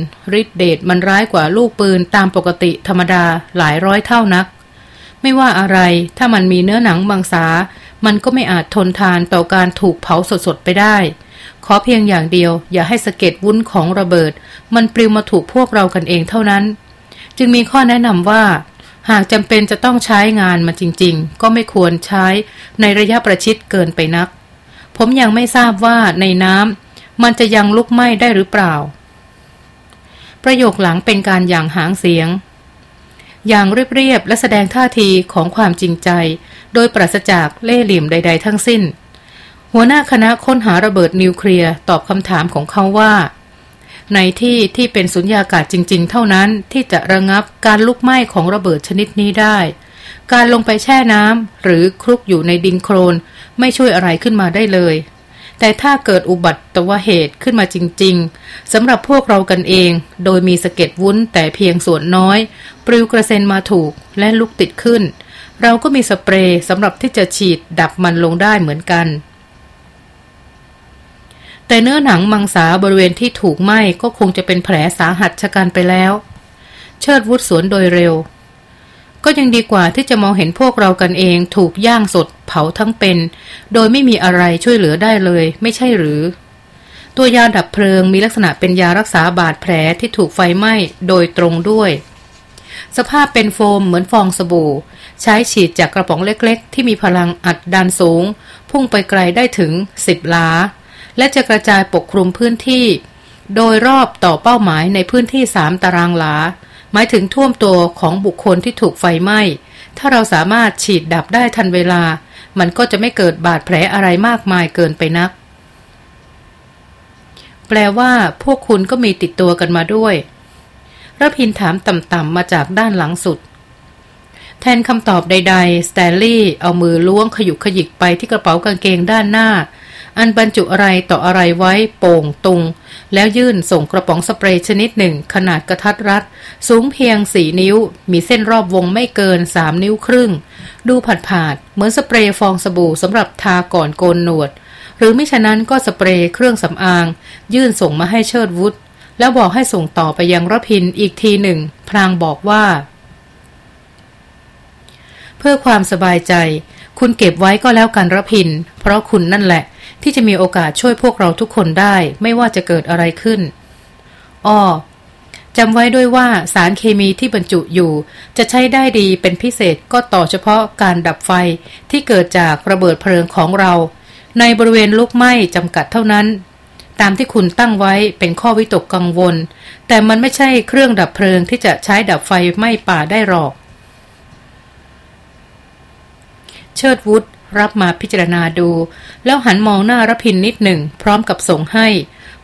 ฤทธิเดชมันร้ายกว่าลูกปืนตามปกติธรรมดาหลายร้อยเท่านัก ไม่ว่าอะไรถ้ามันมีเนื้อหนังบางสา มันก็ไม่อาจทนทานต่อการถูกเผาสดๆไปได้ ขอเพียงอย่างเดียว อย่าให้สะเก็ดวุ้นของระเบิด มันปลิวมาถูกพวกเรากันเองเท่านั้น จึงมีข้อแนะนำว่า หากจำเป็นจะต้องใช้งานมาจริงๆ ก็ไม่ควรใช้ในระยะประชิดเกินไปนัก ผมยังไม่ทราบว่าในน้ำมันจะยังลุกไหม้ได้หรือเปล่า ประโยคหลังเป็นการอย่างหางเสียง อย่างเรียบๆและแสดงท่าทีของความจริงใจ โดยปราศจากเล่ห์เหลี่ยมใด ๆ ทั้งสิ้น หัวหน้าคณะค้นหาระเบิดนิวเคลียร์ตอบคำถามของเขาว่า ในที่ที่เป็นสุญญากาศจริง ๆ เท่านั้นที่จะระงับการลุกไหม้ของระเบิดชนิดนี้ได้ การลงไปแช่น้ำหรือคลุกอยู่ในดินโครน ไม่ช่วยอะไรขึ้นมาได้เลย แต่ถ้าเกิดอุบัติเหตุขึ้นมาจริง ๆสำหรับพวกเรากันเอง โดยมีสะเก็ดวุ้นแต่เพียงส่วนน้อย ปลิวกระเซ็นมาถูกและลุกติดขึ้น เราก็มีสเปรย์สำหรับที่จะฉีดดับมันลงได้เหมือนกัน แต่เนื้อหนังมังสาบริเวณที่ถูกไหม้ก็คงจะเป็นแผลสาหัสชะกันไปแล้ว เชิดวุฒสวนโดยเร็ว ก็ยังดีกว่าที่จะมองเห็นพวกเรากันเองถูกย่างสดเผาทั้งเป็น โดยไม่มีอะไรช่วยเหลือได้เลย ไม่ใช่หรือ ตัวยาดับเพลิงมีลักษณะเป็นยารักษาบาดแผลที่ถูกไฟไหม้โดยตรงด้วย สภาพเป็นโฟมเหมือนฟองสบู่ ใช้ฉีดจากกระป๋องเล็ก ๆ ที่มีพลังอัดดันสูง พุ่งไปไกลได้ถึง10ล้า และจะกระจายปกคลุมพื้นที่ โดยรอบต่อเป้าหมายในพื้นที่สามตารางหลา หมายถึงท่วมตัวของบุคคลที่ถูกไฟไหม้ ถ้าเราสามารถฉีดดับได้ทันเวลา มันก็จะไม่เกิดบาดแผลอะไรมากมายเกินไปนัก แปลว่า พวกคุณก็มีติดตัวกันมาด้วยรพินถามต่ำๆมาจากด้านหลังสุด แทนคำตอบใดๆ สแตนลีย์เอามือล้วงขยุกขยิกไปที่กระเป๋ากางเกงด้านหน้า อันบรรจุอะไรต่ออะไรไว้โป่งตุง แล้วยื่นส่งกระป๋องสเปรย์ชนิดหนึ่ง ขนาดกระทัดรัด สูงเพียงสี่นิ้ว มีเส้นรอบวงไม่เกินสามนิ้วครึ่ง ดูผัดผาดเหมือนสเปรย์ฟองสบู่สำหรับทาก่อนโกนหนวด หรือไม่ฉะนั้นก็สเปรย์เครื่องสำอาง ยื่นส่งมาให้เชิดวุฒแล้วบอกให้ส่งต่อไปยังรพินอีกทีหนึ่ง พรางบอกว่า เพื่อความสบายใจ คุณเก็บไว้ก็แล้วกันรพิน เพราะคุณนั่นแหละ ที่จะมีโอกาสช่วยพวกเราทุกคนได้ ไม่ว่าจะเกิดอะไรขึ้น อ้อจำไว้ด้วยว่าสารเคมีที่บรรจุอยู่ จะใช้ได้ดีเป็นพิเศษก็ต่อเฉพาะการดับไฟที่เกิดจากระเบิดเพลิงของเรา ในบริเวณลุกไหม้จำกัดเท่านั้น ตามที่คุณตั้งไว้เป็นข้อวิตกกังวล แต่มันไม่ใช่เครื่องดับเพลิงที่จะใช้ดับไฟไหม้ป่าได้หรอก เชิดวุฒ รับมาพิจารณาดู แล้วหันมองหน้ารพินนิดหนึ่ง พร้อมกับส่งให้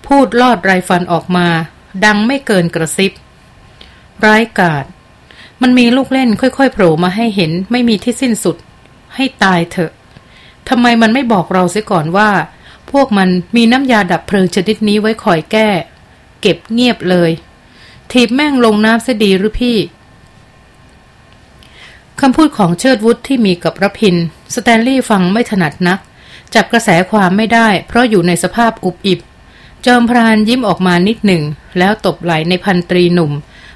พูดลอดไรฟันออกมา ดังไม่เกินกระซิบ ร้ายกาดมันมีลูกเล่นค่อยๆโผล่มาให้เห็นไม่มีที่สิ้นสุด ให้ตายเถอะทำไมมันไม่บอกเราเสียก่อนว่า พวกมันมีน้ำยาดับเพลิงชนิดนี้ไว้คอยแก้ เก็บเงียบเลยทีบแม่งลงน้ำเสียดีหรือพี่ คำพูดของเชิดวุฒที่มีกับรพิน สแตนลีย์ฟังไม่ถนัดนัก จับกระแสความไม่ได้ เพราะอยู่ในสภาพอุบอิบ จอมพรานยิ้มออกมานิดหนึ่ง แล้วตบไหลในพันตรีหนุ่ม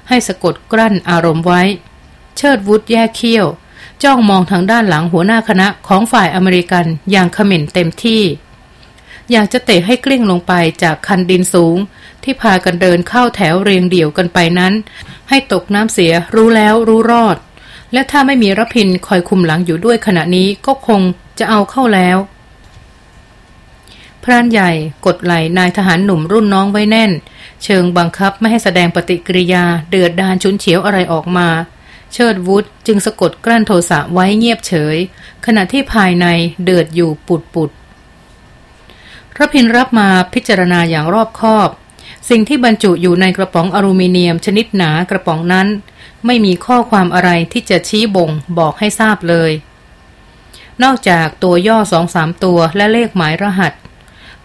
ให้สะกดกลั้นอารมณ์ไว้ เชิดวุฒแยกเขี้ยว จ้องมองทางด้านหลังหัวหน้าคณะของฝ่ายอเมริกันอย่างขม่นเต็มที่ อยากจะเตะให้กลิ้งลงไปจากคันดินสูง ที่พากันเดินเข้าแถวเรียงเดี่ยวกันไปนั้น ให้ตกน้ำเสียรู้แล้วรู้รอด และถ้าไม่มีรพินคอยคุมหลังอยู่ด้วยขณะนี้ก็คงจะเอาเข้าแล้ว พรานใหญ่กดไหลนายทหารหนุ่มรุ่นน้องไว้แน่น เชิงบังคับไม่ให้แสดงปฏิกิริยาเดือดดานชุนเฉียวอะไรออกมา เชิดวุฒจึงสะกดกลั้นโทสะไว้เงียบเฉย ขณะที่ภายในเดือดอยู่ปุดปุดรพินรับมาพิจารณาอย่างรอบคอบ สิ่งที่บรรจุอยู่ในกระป๋องอลูมิเนียมชนิดหนากระป๋องนั้น ไม่มีข้อความอะไรที่จะชี้บ่งบอกให้ทราบเลย นอกจากตัวย่อสองสามตัวและเลขหมายรหัส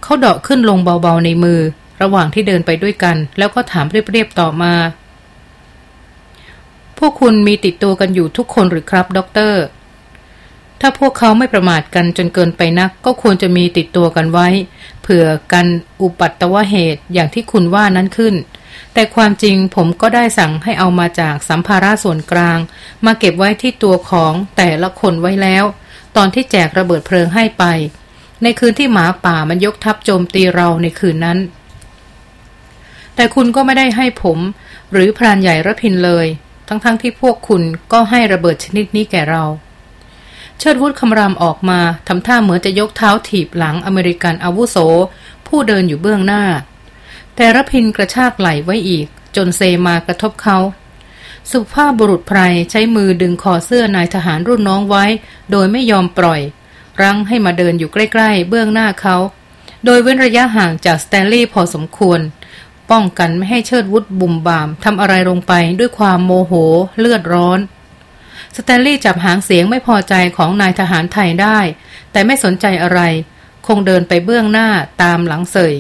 เขาเดาะขึ้นลงเบาๆในมือ ระหว่างที่เดินไปด้วยกัน แล้วก็ถามเรียบๆต่อมา พวกคุณมีติดตัวกันอยู่ทุกคนหรือครับด็อกเตอร์ ถ้าพวกเขาไม่ประมาทกันจนเกินไปนัก ก็ควรจะมีติดตัวกันไว้ เผื่อกันอุปัตตวเหตุอย่างที่คุณว่านั้นขึ้น แต่ความจริงผมก็ได้สั่งให้เอามาจากสัมภาระส่วนกลาง มาเก็บไว้ที่ตัวของแต่ละคนไว้แล้ว ตอนที่แจกระเบิดเพลิงให้ไป ในคืนที่หมาป่ามันยกทัพโจมตีเราในคืนนั้น แต่คุณก็ไม่ได้ให้ผม หรือพรานใหญ่ระพินเลย ทั้งๆทที่พวกคุณก็ให้ระเบิดชนิดนี้แก่เราเชิดวุฒคำรามออกมาทำท่าเหมือนจะยกเท้าถีบหลังอเมริกันอาวุโส ผู้เดินอยู่เบื้องหน้า แต่รพินกระชากไหลไว้อีก จนเซมากระทบเขาสุภาพบุรุษไพรใช้มือดึงคอเสื้อนายทหารรุ่นน้องไว้ โดยไม่ยอมปล่อย รั้งให้มาเดินอยู่ใกล้ๆ เบื้องหน้าเขา โดยเว้นระยะห่างจากสแตนลีย์พอสมควร ป้องกันไม่ให้เชิดวุฒบุ่มบามทำอะไรลงไปด้วยความโมโหเลือดร้อน สแตนลีย์จับหางเสียงไม่พอใจของนายทหารไทยได้ แต่ไม่สนใจอะไร คงเดินไปเบื้องหน้าตามหลังเสย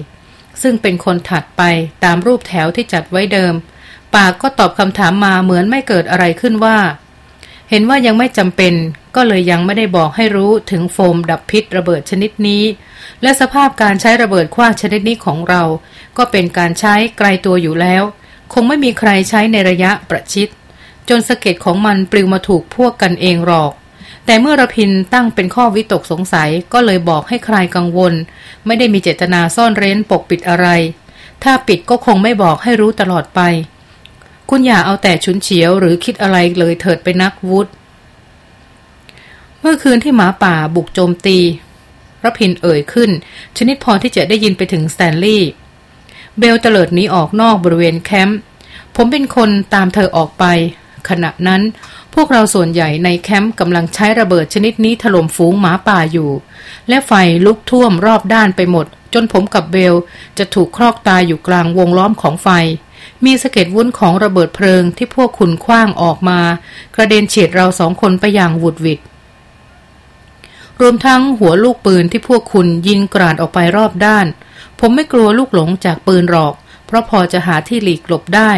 ซึ่งเป็นคนถัดไปตามรูปแถวที่จัดไว้เดิม ปากก็ตอบคำถามมาเหมือนไม่เกิดอะไรขึ้นว่า เห็นว่ายังไม่จำเป็นก็เลยยังไม่ได้บอกให้รู้ถึงโฟมดับพิษระเบิดชนิดนี้ และสภาพการใช้ระเบิดคว้างชนิดนี้ของเรา ก็เป็นการใช้ไกลตัวอยู่แล้ว คงไม่มีใครใช้ในระยะประชิด จนสะเก็ดของมันปลิวมาถูกพวกกันเองหรอก แต่เมื่อระพินตั้งเป็นข้อวิตกสงสัยก็เลยบอกให้ใครกังวล ไม่ได้มีเจตนาซ่อนเร้นปกปิดอะไร ถ้าปิดก็คงไม่บอกให้รู้ตลอดไป คุณอย่าเอาแต่ฉุนเฉียวหรือคิดอะไรเลยเถิดไปนักวุฒเมื่อคืนที่หมาป่าบุกโจมตีระพินเอ่ยขึ้น ชนิดพอที่จะได้ยินไปถึงสแตนลีย์เบลเตลิดหนีออกนอกบริเวณแคมป์ผมเป็นคนตามเธอออกไป ขณะนั้น พวกเราส่วนใหญ่ในแคมป์กำลังใช้ระเบิดชนิดนี้ถล่มฝูงหมาป่าอยู่ และไฟลุกท่วมรอบด้านไปหมด จนผมกับเบลจะถูกครอกตายอยู่กลางวงล้อมของไฟ มีสะเก็ดวุ้นของระเบิดเพลิงที่พวกคุณคว้างออกมา กระเด็นเฉียดเราสองคนไปอย่างวุดวิดรวมทั้งหัวลูกปืนที่พวกคุณยิงกราดออกไปรอบด้าน ผมไม่กลัวลูกหลงจากปืนหรอก เพราะพอจะหาที่หลีกหลบได้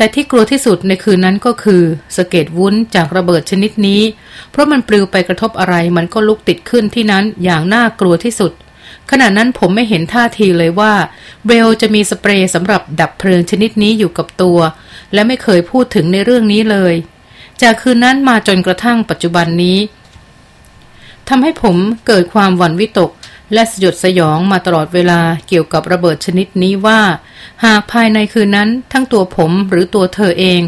แต่ที่กลัวที่สุดในคืนนั้นก็คือสเก็ตวุ้นจากระเบิดชนิดนี้ เพราะมันปลิวไปกระทบอะไรมันก็ลุกติดขึ้นที่นั้นอย่างน่ากลัวที่สุด ขณะนั้นผมไม่เห็นท่าทีเลยว่าเบลจะมีสเปรย์สำหรับดับเพลิงชนิดนี้อยู่กับตัว และไม่เคยพูดถึงในเรื่องนี้เลย จากคืนนั้นมาจนกระทั่งปัจจุบันนี้ทำให้ผมเกิดความหวั่นวิตก และสยดสยองมาตลอดเวลาเกี่ยวกับระเบิดชนิดนี้ว่า หากภายในคืนนั้นทั้งตัวผมหรือตัวเธอเอง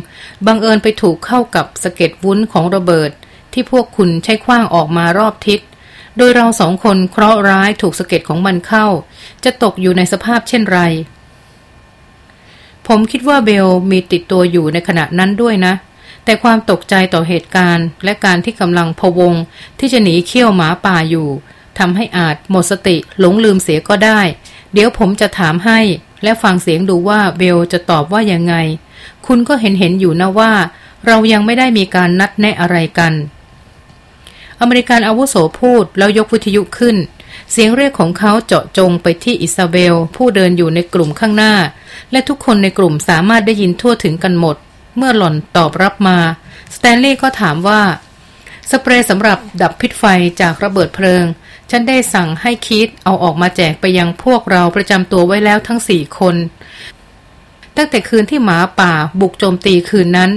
บังเอิญไปถูกเข้ากับสะเก็ดวุ้นของระเบิด ที่พวกคุณใช้คว้างออกมารอบทิศ โดยเราสองคนเคราะห์ร้ายถูกสะเก็ดของมันเข้า จะตกอยู่ในสภาพเช่นไร ผมคิดว่าเบลมีติดตัวอยู่ในขณะนั้นด้วยนะแต่ความตกใจต่อเหตุการณ์ และการที่กำลังพวงที่จะหนีเขี้ยวหมาป่าอยู่ ทำให้อาจหมดสติหลงลืมเสียก็ได้ เดี๋ยวผมจะถามให้ และฟังเสียงดูว่าเบลจะตอบว่ายังไง คุณก็เห็นเห็นอยู่นะว่า เรายังไม่ได้มีการนัดแนะอะไรกัน อเมริกันอาวุโสพูดแล้วยกวิทยุขึ้น เสียงเรียกของเขาเจาะจงไปที่อิซาเบล ผู้เดินอยู่ในกลุ่มข้างหน้า และทุกคนในกลุ่มสามารถได้ยินทั่วถึงกันหมด เมื่อหล่อนตอบรับมาสแตนลีย์ก็ถามว่าสเปรย์สำหรับดับพิษไฟจากระเบิดเพลิง ฉันได้สั่งให้คิดเอาออกมาแจกไปยังพวกเราประจำตัวไว้แล้วทั้งสี่คน ตั้งแต่คืนที่หมาป่าบุกโจมตีคืนนั้น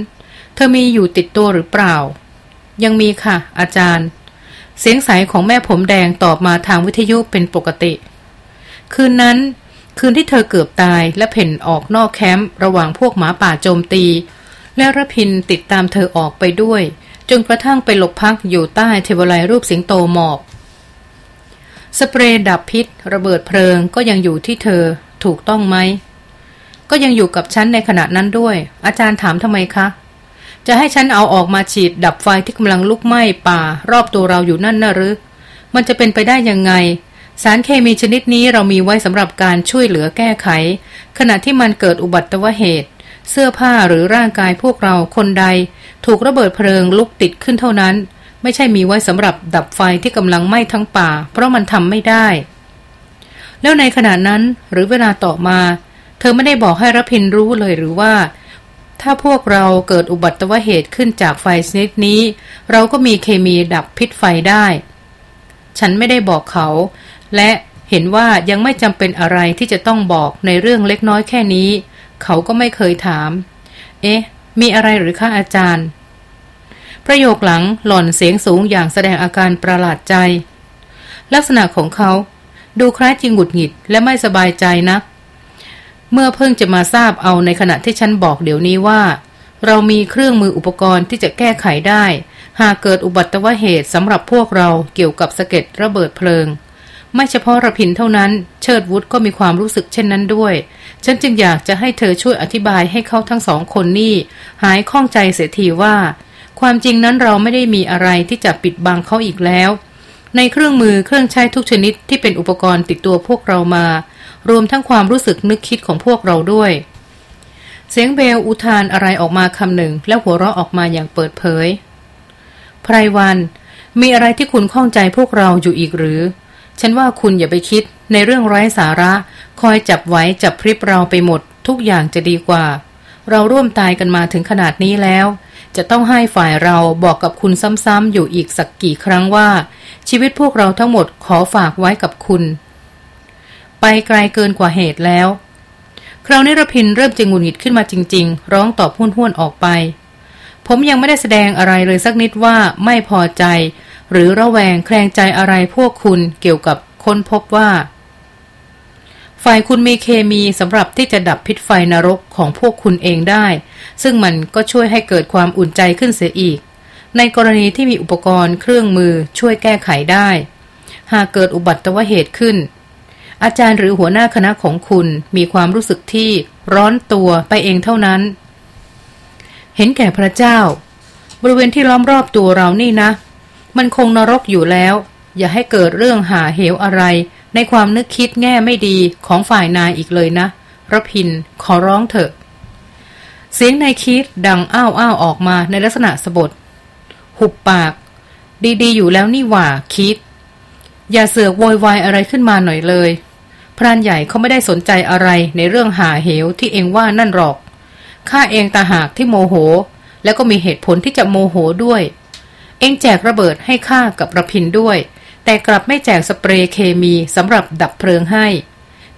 เธอมีอยู่ติดตัวหรือเปล่า ยังมีค่ะ อาจารย์ เสียงใสของแม่ผมแดงตอบมาทางวิทยุเป็นปกติ คืนนั้น คืนที่เธอเกือบตายและเพ่นออกนอกแคมป์ระหว่างพวกหมาป่าโจมตี และระพินติดตามเธอออกไปด้วย จนกระทั่งไปหลบพักอยู่ใต้เทวไลรูปสิงโตหมอบ สเปรย์ดับพิษ ระเบิดเพลิงก็ยังอยู่ที่เธอ ถูกต้องไหม ก็ยังอยู่กับฉันในขณะนั้นด้วย อาจารย์ถามทำไมคะ จะให้ฉันเอาออกมาฉีดดับไฟที่กำลังลุกไหม้ป่า รอบตัวเราอยู่นั่นน่ะหรือ มันจะเป็นไปได้ยังไง สารเคมีชนิดนี้เรามีไว้สำหรับการช่วยเหลือแก้ไข ขณะที่มันเกิดอุบัติเหตุ เสื้อผ้าหรือร่างกายพวกเราคนใด ถูกระเบิดเพลิงลุกติดขึ้นเท่านั้น ไม่ใช่มีไว้สำหรับดับไฟที่กำลังไหม้ทั้งป่า เพราะมันทำไม่ได้ แล้วในขณะนั้นหรือเวลาต่อมา เธอไม่ได้บอกให้รพินรู้เลยหรือว่า ถ้าพวกเราเกิดอุบัติเหตุขึ้นจากไฟชนิดนี้ เราก็มีเคมีดับพิษไฟได้ ฉันไม่ได้บอกเขา และเห็นว่ายังไม่จำเป็นอะไรที่จะต้องบอกในเรื่องเล็กน้อยแค่นี้ เขาก็ไม่เคยถาม เอ๊ะ มีอะไรหรือคะอาจารย์ ประโยคหลังหล่อนเสียงสูงอย่างแสดงอาการประหลาดใจ ลักษณะของเขาดูคล้ายจริงหงุดหงิดและไม่สบายใจนะัก เมื่อเพิ่งจะมาทราบเอาในขณะที่ฉันบอกเดี๋ยวนี้ว่า เรามีเครื่องมืออุปกรณ์ที่จะแก้ไขได้ หากเกิดอุบัติเหตุสำหรับพวกเราเกี่ยวกับสะเก็ดระเบิดเพลิง ไม่เฉพาะระพินเท่านั้น เชิดวุฒก็มีความรู้สึกเช่นนั้นด้วย ฉันจึงอยากจะให้เธอช่วยอธิบายให้เขาทั้งสองคนนี่หายข้องใจเสียทีว่า ความจริงนั้นเราไม่ได้มีอะไรที่จะปิดบังเขาอีกแล้ว ในเครื่องมือเครื่องใช้ทุกชนิดที่เป็นอุปกรณ์ติดตัวพวกเรามา รวมทั้งความรู้สึกนึกคิดของพวกเราด้วย เสียงเบลอุทานอะไรออกมาคำหนึ่ง แล้วหัวเราะออกมาอย่างเปิดเผยไพรวันมีอะไรที่คุณข้องใจพวกเราอยู่อีกหรือ ฉันว่าคุณอย่าไปคิดในเรื่องไร้สาระ คอยจับไว้จับพริบเราไปหมด ทุกอย่างจะดีกว่า เราร่วมตายกันมาถึงขนาดนี้แล้ว จะต้องให้ฝ่ายเราบอกกับคุณซ้ำๆอยู่อีกสักกี่ครั้งว่า ชีวิตพวกเราทั้งหมดขอฝากไว้กับคุณ ไปไกลเกินกว่าเหตุแล้ว คราวนี้ระพินเริ่มจะงุนหงิดขึ้นมาจริง ๆ ร้องตอบห้วนๆออกไป ผมยังไม่ได้แสดงอะไรเลยสักนิดว่าไม่พอใจ หรือระแวงแคลงใจอะไรพวกคุณเกี่ยวกับค้นพบว่า ฝ่ายคุณมีเคมีสำหรับที่จะดับพิษไฟนรกของพวกคุณเองได้ ซึ่งมันก็ช่วยให้เกิดความอุ่นใจขึ้นเสียอีก ในกรณีที่มีอุปกรณ์เครื่องมือช่วยแก้ไขได้ หากเกิดอุบัติเหตุขึ้น อาจารย์หรือหัวหน้าคณะของคุณมีความรู้สึกที่ร้อนตัวไปเองเท่านั้น เห็นแก่พระเจ้า บริเวณที่ล้อมรอบตัวเรานี่นะ มันคงนรกอยู่แล้ว อย่าให้เกิดเรื่องหาเหวอะไร ในความนึกคิดแง่ไม่ดีของฝ่ายนายอีกเลยนะรพินขอร้องเถอะ เสียงนายคิดดังอ้าวอ้าวออกมาในลักษณะสะบทหุบปาก ดีๆ อยู่แล้วนี่หว่าคิด อย่าเสือกโวยวายอะไรขึ้นมาหน่อยเลย พรานใหญ่เขาไม่ได้สนใจอะไรในเรื่องหาเหวที่เองว่านั่นหรอกข้าเองตาหากที่โมโห แล้วก็มีเหตุผลที่จะโมโหด้วย เองแจกระเบิดให้ข้ากับระพินด้วย แต่กลับไม่แจกสเปรย์เคมีสำหรับดับเพลิงให้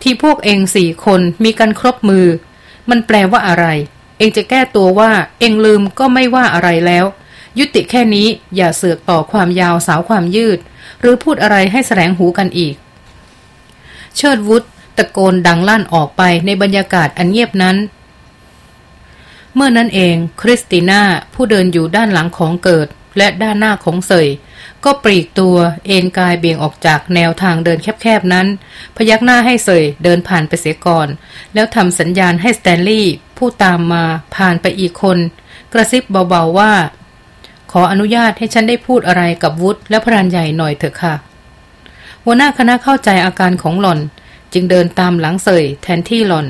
ที่พวกเองสี่คนมีกันครบมือ มันแปลว่าอะไร เองจะแก้ตัวว่าเองลืมก็ไม่ว่าอะไรแล้ว ยุติแค่นี้อย่าเสือกต่อความยาวสาวความยืด หรือพูดอะไรให้แสลงหูกันอีก เชิดวุฒตะโกนดังลั่นออกไปในบรรยากาศอันเงียบนั้น เมื่อนั้นเอง คริสติน่าผู้เดินอยู่ด้านหลังของเกิด และด้านหน้าของเสย ก็ปลีกตัวเอ็นกายเบี่ยงออกจากแนวทางเดินแคบๆนั้น พยักหน้าให้เสยเดินผ่านไปเสียก่อน แล้วทำสัญญาณให้สแตนลีย์ผู้ตามมาผ่านไปอีกคน กระซิบเบาๆว่า ขออนุญาตให้ฉันได้พูดอะไรกับวุฒและพรานใหญ่หน่อยเถอะค่ะหัวหน้าคณะเข้าใจอาการของหล่อน จึงเดินตามหลังเสยแทนที่หล่อน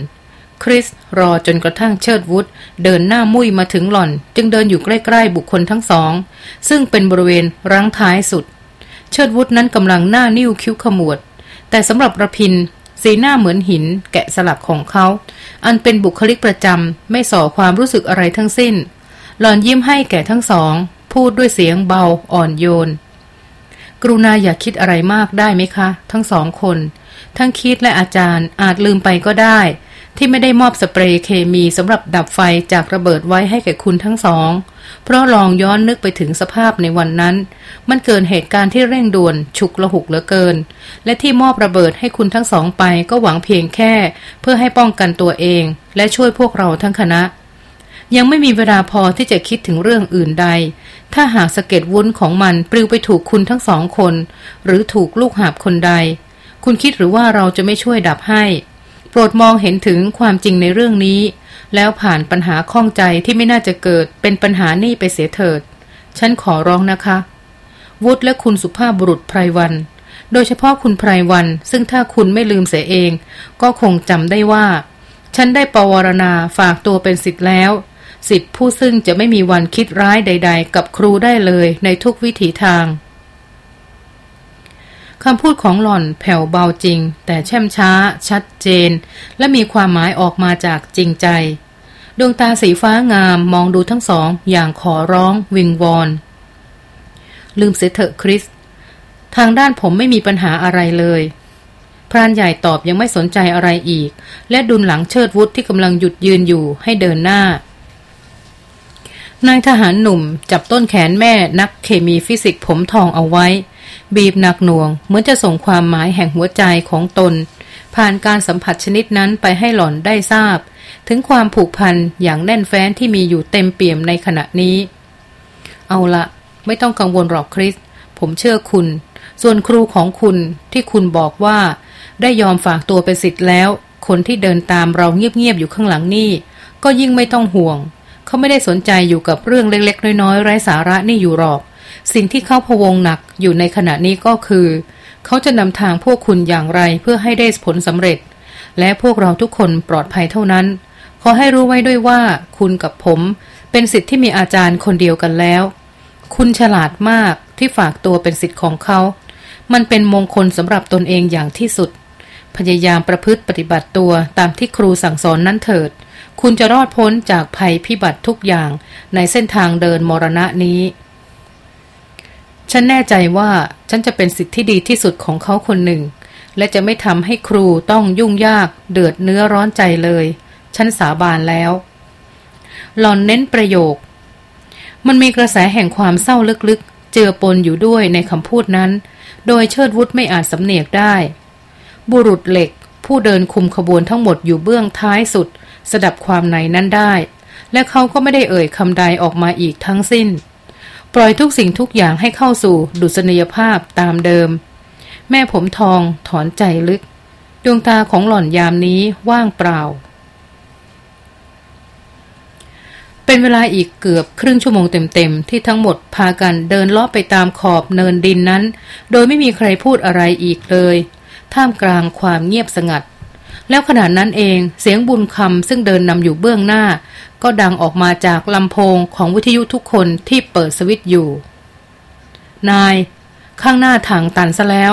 คริสรอจนกระทั่งเชิดวุฒเดินหน้ามุ้ยมาถึงหล่อน จึงเดินอยู่ใกล้ๆบุคคลทั้งสอง ซึ่งเป็นบริเวณรังท้ายสุด เชิดวุฒนั้นกำลังหน้านิ้วคิ้วขมวด แต่สำหรับระพินสีหน้าเหมือนหิน แกะสลักของเขา อันเป็นบุคลิกประจำไม่ส่อความรู้สึกอะไรทั้งสิ้น หล่อนยิ้มให้แก่ทั้งสอง พูดด้วยเสียงเบาอ่อนโยน กรุณาอย่าคิดอะไรมากได้ไหมคะ ทั้งสองคน ทั้งคิดและอาจารย์อาจลืมไปก็ได้ ที่ไม่ได้มอบสเปรย์เคมีสำหรับดับไฟจากระเบิดไว้ให้แก่คุณทั้งสอง เพราะลองย้อนนึกไปถึงสภาพในวันนั้น มันเกินเหตุการณ์ที่เร่งด่วนฉุกละหุกเหลือเกิน และที่มอบระเบิดให้คุณทั้งสองไปก็หวังเพียงแค่ เพื่อให้ป้องกันตัวเอง และช่วยพวกเราทั้งคณะ ยังไม่มีเวลาพอที่จะคิดถึงเรื่องอื่นใด ถ้าหากสะเก็ดวุ้นของมันปลิวไปถูกคุณทั้งสองคน หรือถูกลูกหาบคนใด คุณคิดหรือว่าเราจะไม่ช่วยดับให้ รดมองเห็นถึงความจริงในเรื่องนี้ แล้วผ่านปัญหาข้องใจที่ไม่น่าจะเกิดเป็นปัญหานี่ไปเสียเถิด ฉันขอร้องนะคะ วุฒและคุณสุภาพบุรุษไพรวัน โดยเฉพาะคุณไพรวัน ซึ่งถ้าคุณไม่ลืมเสียเอง ก็คงจำได้ว่า ฉันได้ปวารณาฝากตัวเป็นสิทธิ์แล้วสิทธิ์ผู้ซึ่งจะไม่มีวันคิดร้ายใด ๆ กับครูได้เลยในทุกวิถีทาง คำพูดของหล่อนแผ่วเบาจริง แต่แช่มช้า ชัดเจน และมีความหมายออกมาจากจริงใจ ดวงตาสีฟ้างามมองดูทั้งสองอย่างขอร้อง วิงวอน ลืมเสียเถอะคริส ทางด้านผมไม่มีปัญหาอะไรเลยพรานใหญ่ตอบยังไม่สนใจอะไรอีก และดุลหลังเชิดวุฒิที่กำลังหยุดยืนอยู่ให้เดินหน้า นายทหารหนุ่มจับต้นแขนแม่นักเคมีฟิสิกส์ผมทองเอาไว้ บีบหนักหน่วง เหมือนจะส่งความหมายแห่งหัวใจของตน ผ่านการสัมผัสชนิดนั้นไปให้หล่อนได้ทราบ ถึงความผูกพันอย่างแน่นแฟ้นที่มีอยู่เต็มเปี่ยมในขณะนี้ เอาละไม่ต้องกังวลหรอกคริส ผมเชื่อคุณ ส่วนครูของคุณที่คุณบอกว่า ได้ยอมฝากตัวเป็นสิทธิ์แล้ว คนที่เดินตามเราเงียบๆอยู่ข้างหลังนี่ก็ยิ่งไม่ต้องห่วง เขาไม่ได้สนใจอยู่กับเรื่องเล็กๆ น้อยๆไร้สาระนี่อยู่หรอก สิ่งที่เขาพวงหนักอยู่ในขณะนี้ก็คือ เขาจะนำทางพวกคุณอย่างไรเพื่อให้ได้ผลสำเร็จ และพวกเราทุกคนปลอดภัยเท่านั้น ขอให้รู้ไว้ด้วยว่า คุณกับผม เป็นสิทธิ์ที่มีอาจารย์คนเดียวกันแล้ว คุณฉลาดมากที่ฝากตัวเป็นสิทธิ์ของเขา มันเป็นมงคลสำหรับตนเองอย่างที่สุด พยายามประพฤติปฏิบัติตัวตามที่ครูสั่งสอนนั้นเถิด คุณจะรอดพ้นจากภัยพิบัติทุกอย่างในเส้นทางเดินมรณะนี้ ฉันแน่ใจว่าฉันจะเป็นสิทธิ์ที่ดีที่สุดของเขาคนหนึ่ง และจะไม่ทำให้ครูต้องยุ่งยากเดือดเนื้อร้อนใจเลย ฉันสาบานแล้ว หลอนเน้นประโยค มันมีกระแสแห่งความเศร้าลึกๆ เจือปนอยู่ด้วยในคำพูดนั้น โดยเชิดวุฒไม่อาจสำเนียกได้ บุรุษเหล็กผู้เดินคุมขบวนทั้งหมดอยู่เบื้องท้ายสุด สดับความในนั้นได้ และเขาก็ไม่ได้เอ่ยคำใดออกมาอีกทั้งสิ้น ปล่อยทุกสิ่งทุกอย่างให้เข้าสู่ดุษณียภาพตามเดิม แม่ผมทองถอนใจลึก ดวงตาของหล่อนยามนี้ว่างเปล่า เป็นเวลาอีกเกือบครึ่งชั่วโมงเต็มๆที่ทั้งหมดพากันเดินลอบไปตามขอบเนินดินนั้น โดยไม่มีใครพูดอะไรอีกเลย ท่ามกลางความเงียบสงัด แล้วขณะนั้นเองเสียงบุญคำซึ่งเดินนำอยู่เบื้องหน้า ก็ดังออกมาจากลำโพงของวิทยุทุกคนที่เปิดสวิตช์อยู่ นาย ข้างหน้าทางตันซะแล้ว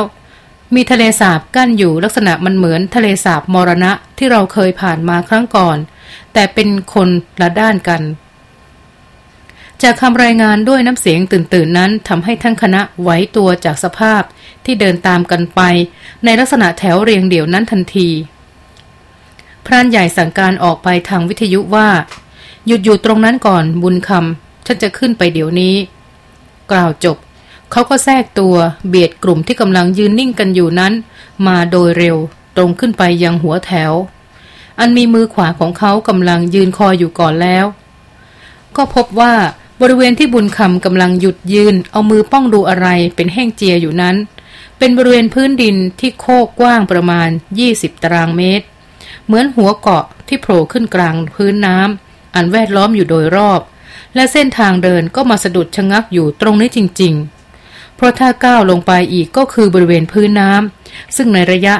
มีทะเลสาบกั้นอยู่ลักษณะมันเหมือนทะเลสาบมรณะที่เราเคยผ่านมาครั้งก่อน แต่เป็นคนละด้านกัน จากคำรายงานด้วยน้ำเสียงตื่นๆนั้นทำให้ทั้งคณะไหวตัวจากสภาพที่เดินตามกันไป ในลักษณะแถวเรียงเดี่ยวนั้นทันที พรานใหญ่สั่งการออกไปทางวิทยุว่า หยุดอยู่ตรงนั้นก่อนบุญคำฉันจะขึ้นไปเดี๋ยวนี้ กล่าวจบ เขาก็แทรกตัวเบียดกลุ่มที่กำลังยืนนิ่งกันอยู่นั้น มาโดยเร็ว ตรงขึ้นไปยังหัวแถว อันมีมือขวาของเขากำลังยืนคอยอยู่ก่อนแล้ว ก็พบว่าบริเวณที่บุญคำกำลังหยุดยืน เอามือป้องดูอะไรเป็นแห้งเจียอยู่นั้น เป็นบริเวณพื้นดินที่โคกกว้างประมาณ 20 ตารางเมตร เหมือนหัวเกาะที่โผล่ขึ้นกลางพื้นน้ำอันแวดล้อมอยู่โดยรอบ และเส้นทางเดินก็มาสะดุดชะงักอยู่ตรงนี้จริง ๆ เพราะถ้าก้าวลงไปอีกก็คือบริเวณพื้นน้ำซึ่งในระยะ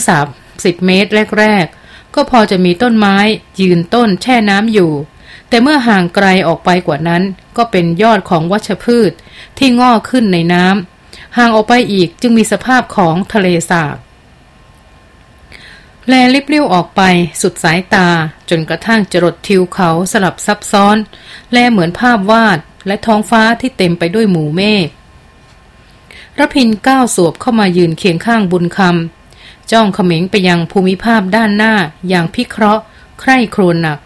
20-30 เมตรแรก ๆ ก็พอจะมีต้นไม้ยืนต้นแช่น้ำอยู่ แต่เมื่อห่างไกลออกไปกว่านั้น ก็เป็นยอดของวัชพืชที่งอกขึ้นในน้ำห่างออกไปอีกจึงมีสภาพของทะเลสาบ แลลิบเลี้ยวออกไปสุดสายตา จนกระทั่งจรดทิวเขาสลับซับซ้อน แลเหมือนภาพวาดและท้องฟ้าที่เต็มไปด้วยหมู่เมฆรพินก้าวสวบเข้ามายืนเคียงข้างบุญคำจ้องเขม็งไปยังภูมิภาพด้านหน้าอย่างพิเคราะห์ ใคร่ครวญหนัก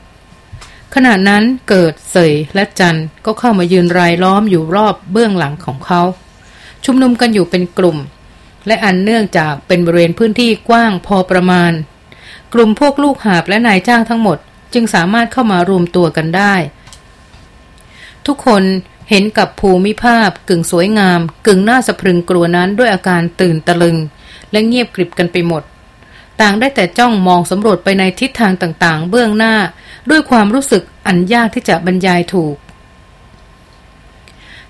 ขณะนั้นเกิดเสยและจันก็เข้ามายืนรายล้อมอยู่รอบเบื้องหลังของเขา ชุมนุมกันอยู่เป็นกลุ่ม และอันเนื่องจากเป็นบริเวณพื้นที่กว้างพอประมาณ กลุ่มพวกลูกหาบและนายจ้างทั้งหมด จึงสามารถเข้ามารวมตัวกันได้ ทุกคนเห็นกับภูมิภาพ กึ่งสวยงาม กึ่งน่าสะพรึงกลัวนั้นด้วยอาการตื่นตะลึง และเงียบกริบกันไปหมด ต่างได้แต่จ้องมองสำรวจไปในทิศทางต่างๆ เบื้องหน้า ด้วยความรู้สึกอันยากที่จะบรรยายถูก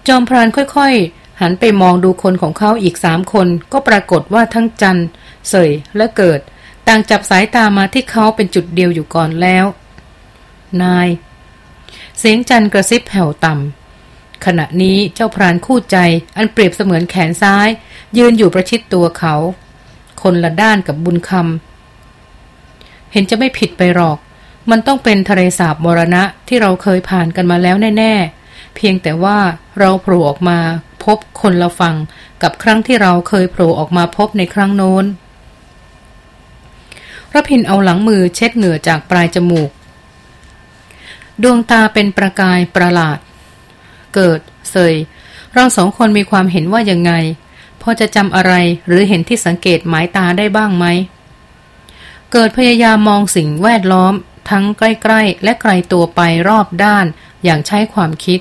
จอมพรานค่อยๆ หันไปมองดูคนของเขาอีกสามคน ก็ปรากฏว่าทั้งจันเสยและเกิด ต่างจับสายตามาที่เขาเป็นจุดเดียวอยู่ก่อนแล้ว นาย เสียงจันกระซิบแผ่วต่ำขณะนี้เจ้าพรานคู่ใจอันเปรียบเสมือนแขนซ้าย ยืนอยู่ประชิดตัวเขา คนละด้านกับบุญคำเห็นจะไม่ผิดไปหรอก มันต้องเป็นทะเลสาบมรณะที่เราเคยผ่านกันมาแล้วแน่ๆ เพียงแต่ว่าเราโผล่ออกมาพบคนละฝั่งกับครั้งที่เราเคยโผล่ออกมาพบในครั้งโน้น พระพินเอาหลังมือเช็ดเหงื่อจากปลายจมูก ดวงตาเป็นประกายประหลาด เกิดเสยเราสองคนมีความเห็นว่ายังไง พอจะจำอะไรหรือเห็นที่สังเกตหมายตาได้บ้างไหม เกิดพยายามมองสิ่งแวดล้อม ทั้งใกล้ ๆ และไกลตัวไปรอบด้านอย่างใช้ความคิด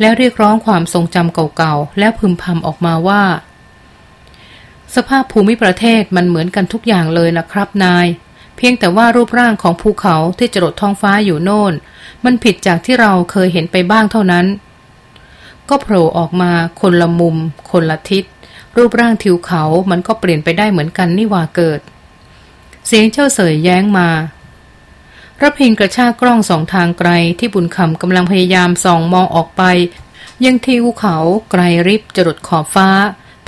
แล้วเรียกร้องความทรงจำเก่าๆ แล้วพึมพำออกมาว่า สภาพภูมิประเทศมันเหมือนกันทุกอย่างเลยนะครับนาย เพียงแต่ว่ารูปร่างของภูเขาที่จรดท้องฟ้าอยู่โน่น มันผิดจากที่เราเคยเห็นไปบ้างเท่านั้น ก็โผล่ออกมาคนละมุม คนละทิศ รูปร่างทิวเขามันก็เปลี่ยนไปได้เหมือนกันนี่ว่าเกิด เสียงเจ้าเสยแย้งมาระพินกระชากกล้องสองทางไกลที่บุญคำกำลังพยายามส่องมองออกไป ยังทิวเขาไกลริบจรดขอบฟ้า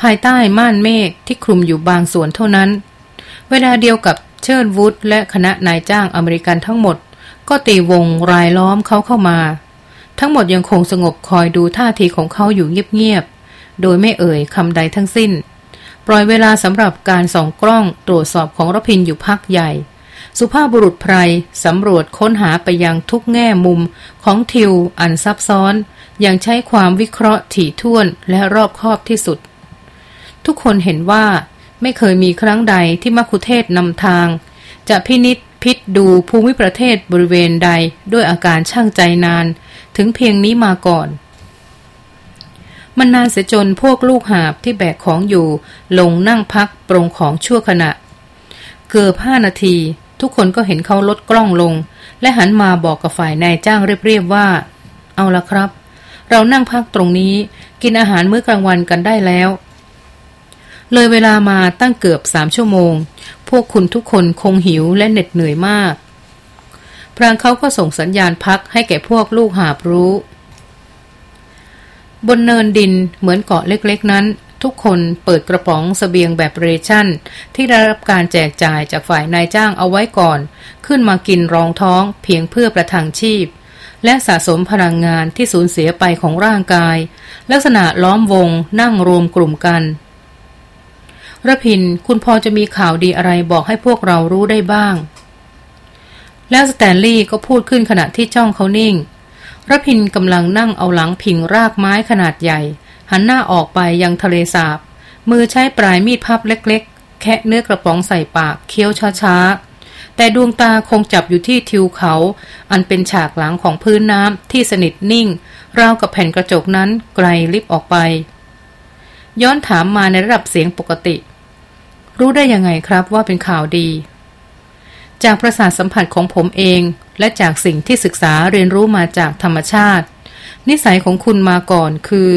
ภายใต้ม่านเมฆที่คลุมอยู่บางส่วนเท่านั้น เวลาเดียวกับเชิร์วุฒและคณะนายจ้างอเมริกันทั้งหมด ก็ตีวงรายล้อมเขาเข้ามา ทั้งหมดยังคงสงบคอยดูท่าทีของเขาอยู่เงียบๆ โดยไม่เอ่ยคำใดทั้งสิ้น ปล่อยเวลาสำหรับการส่องกล้องตรวจสอบของรพินอยู่พักใหญ่ สุภาพบุรุษไพรสำรวจค้นหาไปยังทุกแง่มุมของทิวอันซับซ้อน อย่างใช้ความวิเคราะห์ถี่ถ้วนและรอบคอบที่สุด ทุกคนเห็นว่าไม่เคยมีครั้งใดที่มัคคุเทศนำทาง จะพินิษพิษดูภูมิประเทศบริเวณใดด้วยอาการช่างใจนาน ถึงเพียงนี้มาก่อน มันนานเสียจนพวกลูกหาบที่แบกของอยู่ ลงนั่งพักปรงของชั่วขณะ เกือบห้านาที ทุกคนก็เห็นเขาลดกล้องลง และหันมาบอกกับฝ่ายนายจ้างเรียบๆว่า เอาละครับ เรานั่งพักตรงนี้กินอาหารมื้อกลางวันกันได้แล้ว เลยเวลามาตั้งเกือบสามชั่วโมง พวกคุณทุกคนคงหิวและเหน็ดเหนื่อยมาก พรางเขาก็ส่งสัญญาณพักให้แก่พวกลูกหาบรู้ บนเนินดินเหมือนเกาะเล็กๆนั้น ทุกคนเปิดกระป๋องสเสบียงแบบเรชั่น ที่ได้รับการแจกจ่ายจากฝ่ายนายจ้างเอาไว้ก่อน ขึ้นมากินรองท้องเพียงเพื่อประทังชีพและสะสมพลังงานที่สูญเสียไปของร่างกาย ลักษณะล้อมวงนั่งรวมกลุ่มกัน ระพินคุณพอจะมีข่าวดีอะไรบอกให้พวกเรารู้ได้บ้าง แล้วสแตนลีย์ก็พูดขึ้นขณะที่จ้องเขานิ่งระพินกำลังนั่งเอาหลังพิงรากไม้ขนาดใหญ่ หันหน้าออกไปยังทะเลสาบ มือใช้ปลายมีดพับเล็กๆ แคะเนื้อกระป๋องใส่ปากเคี้ยวช้าๆ แต่ดวงตาคงจับอยู่ที่ทิวเขา อันเป็นฉากหลังของพื้นน้ำที่สนิทนิ่ง ราวกับแผ่นกระจกนั้นไกลลิบออกไป ย้อนถามมาในระดับเสียงปกติ รู้ได้ยังไงครับว่าเป็นข่าวดี จากประสาทสัมผัสของผมเอง และจากสิ่งที่ศึกษาเรียนรู้มาจากธรรมชาติ นิสัยของคุณมาก่อนคือ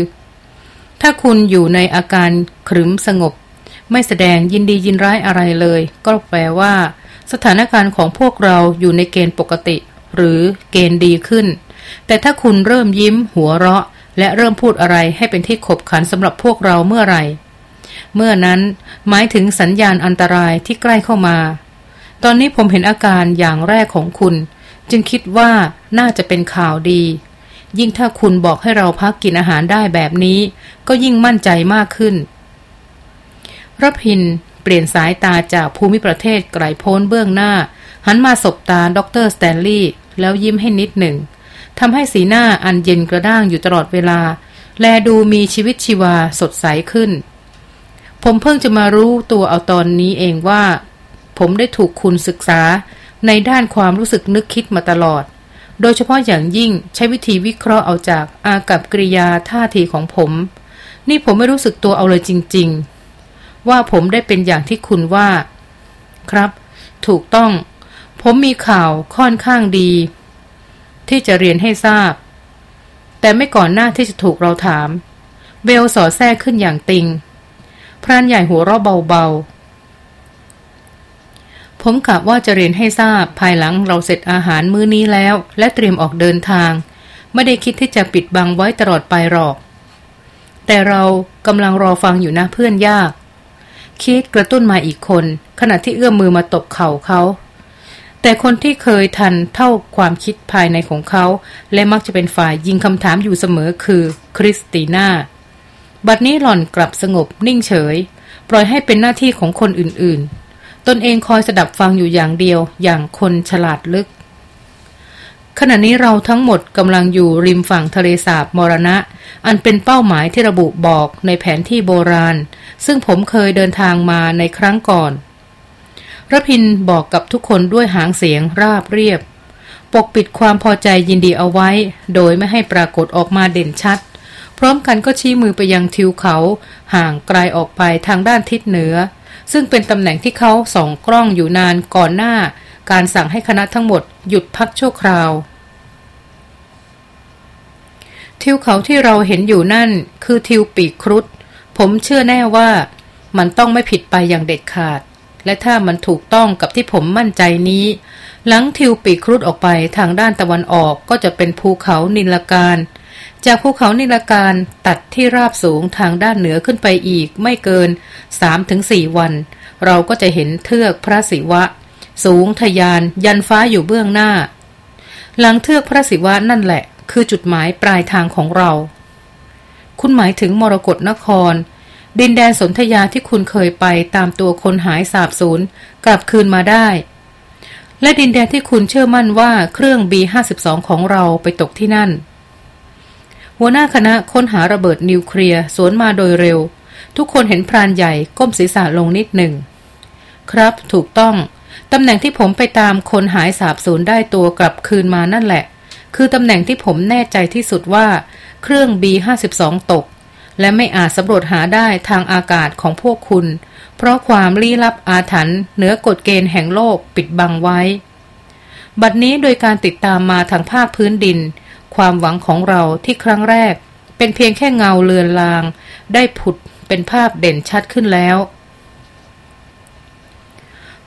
ถ้าคุณอยู่ในอาการขรึมสงบ ไม่แสดงยินดียินร้ายอะไรเลย ก็แปลว่า สถานการณ์ของพวกเราอยู่ในเกณฑ์ปกติ หรือเกณฑ์ดีขึ้น แต่ถ้าคุณเริ่มยิ้มหัวเราะ และเริ่มพูดอะไรให้เป็นที่ขบขันสำหรับพวกเราเมื่อไหร่ เมื่อนั้นหมายถึงสัญญาณอันตรายที่ใกล้เข้ามา ตอนนี้ผมเห็นอาการอย่างแรกของคุณ จึงคิดว่าน่าจะเป็นข่าวดี ยิ่งถ้าคุณบอกให้เราพักกินอาหารได้แบบนี้ ก็ยิ่งมั่นใจมากขึ้นรพินเปลี่ยนสายตาจากภูมิประเทศไกลโพ้นเบื้องหน้า หันมาสบตาด็อกเตอร์สแตนลีย์แล้วยิ้มให้นิดหนึ่งทำให้สีหน้าอันเย็นกระด้างอยู่ตลอดเวลา แลดูมีชีวิตชีวาสดใสขึ้น ผมเพิ่งจะมารู้ตัวเอาตอนนี้เองว่า ผมได้ถูกคุณศึกษาในด้านความรู้สึกนึกคิดมาตลอด โดยเฉพาะอย่างยิ่งใช้วิธีวิเคราะห์เอาจากอากับกริยาท่าทีของผม นี่ผมไม่รู้สึกตัวเอาเลยจริง ๆ ว่าผมได้เป็นอย่างที่คุณว่า ครับ ถูกต้อง ผมมีข่าวค่อนข้างดี ที่จะเรียนให้ทราบ แต่ไม่ก่อนหน้าที่จะถูกเราถามเบลสอดแทรกขึ้นอย่างติง พรานใหญ่หัวเราะเบาๆ ผมกะว่าจะเรียนให้ทราบภายหลังเราเสร็จอาหารมื้อนี้แล้ว และเตรียมออกเดินทาง ไม่ได้คิดที่จะปิดบังไว้ตลอดไปหรอก แต่เรากำลังรอฟังอยู่นะเพื่อนยาก คิดกระตุ้นมาอีกคน ขณะที่เอื้อมมือมาตบเข่าเขาแต่คนที่เคยทันเท่าความคิดภายในของเขา และมักจะเป็นฝ่ายยิงคำถามอยู่เสมอคือคริสติน่า บัดนี้หล่อนกลับสงบนิ่งเฉย ปล่อยให้เป็นหน้าที่ของคนอื่นๆ ตนเองคอยสดับฟังอยู่อย่างเดียวอย่างคนฉลาดลึก ขณะนี้เราทั้งหมดกำลังอยู่ริมฝั่งทะเลสาบมรณะ อันเป็นเป้าหมายที่ระบุบอกในแผนที่โบราณ ซึ่งผมเคยเดินทางมาในครั้งก่อนระพินบอกกับทุกคนด้วยหางเสียงราบเรียบ ปกปิดความพอใจยินดีเอาไว้ โดยไม่ให้ปรากฏออกมาเด่นชัด ร้อมกันก็ชี้มือไปยังทิวเขาห่างไกลออกไปทางด้านทิศเหนือ ซึ่งเป็นตำแหน่งที่เขาส่องกล้องอยู่นานก่อนหน้า การสั่งให้คณะทั้งหมดหยุดพักชั่วคราว ทิวเขาที่เราเห็นอยู่นั่นคือทิวปีกครุฑผมเชื่อแน่ว่ามันต้องไม่ผิดไปอย่างเด็ดขาด และถ้ามันถูกต้องกับที่ผมมั่นใจนี้ หลังทิวปีกครุฑออกไปทางด้านตะวันออกก็จะเป็นภูเขานิลการ จากภูเขานิลการตัดที่ราบสูงทางด้านเหนือขึ้นไปอีกไม่เกิน 3-4 วัน เราก็จะเห็นเทือกพระศิวะ สูงทยานยันฟ้าอยู่เบื้องหน้า หลังเทือกพระศิวะนั่นแหละ คือจุดหมายปลายทางของเรา คุณหมายถึงมรกรนคร ดินแดนสนธยาที่คุณเคยไปตามตัวคนหายสาบสูญกลับคืนมาได้ และดินแดนที่คุณเชื่อมั่นว่าเครื่อง B52 ของเราไปตกที่นั่น หัวหน้าคณะค้นหาระเบิดนิวเคลียร์สวนมาโดยเร็ว ทุกคนเห็นพรานใหญ่ก้มศีรษะลงนิดหนึ่ง ครับถูกต้อง ตำแหน่งที่ผมไปตามคนหายสาบสูญได้ตัวกลับคืนมานั่นแหละ คือตำแหน่งที่ผมแน่ใจที่สุดว่า เครื่อง B52 ตก และไม่อาจสำรวจหาได้ทางอากาศของพวกคุณ เพราะความลี้ลับอาถรรพ์เหนือกฎเกณฑ์แห่งโลกปิดบังไว้ บัดนี้โดยการติดตามมาทางภาคพื้นดิน ความหวังของเราที่ครั้งแรก เป็นเพียงแค่เงาเลือนลาง ได้ผุดเป็นภาพเด่นชัดขึ้นแล้ว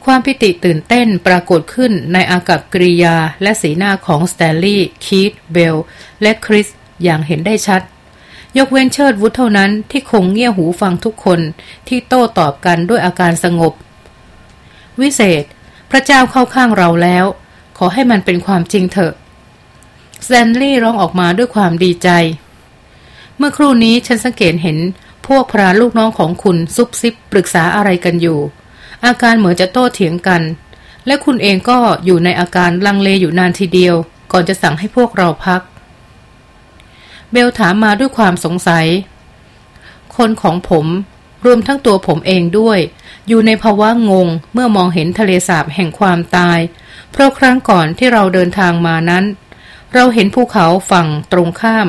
ความพิติตื่นเต้นปรากฏขึ้นในอากับกริยาและสีหน้าของสแตนลีย์ คีธ เบล และคริส อย่างเห็นได้ชัด ยกเว้นเชิดวุธเท่านั้นที่คงเงี่ยหูฟังทุกคนที่โต้ตอบกันด้วยอาการสงบ วิเศษ พระเจ้าเข้าข้างเราแล้ว ขอให้มันเป็นความจริงเถอะ สแตนลีย์ร้องออกมาด้วยความดีใจ เมื่อครู่นี้ฉันสังเกตเห็นพวกพรานลูกน้องของคุณซุบซิบปรึกษาอะไรกันอยู่ อาการเหมือนจะโต้เถียงกัน และคุณเองก็อยู่ในอาการลังเลอยู่นานทีเดียว ก่อนจะสั่งให้พวกเราพัก เบลถามมาด้วยความสงสัย คนของผมรวมทั้งตัวผมเองด้วย อยู่ในภาวะงงเมื่อมองเห็นทะเลสาบแห่งความตาย เพราะครั้งก่อนที่เราเดินทางมานั้น เราเห็นภูเขาฝั่งตรงข้าม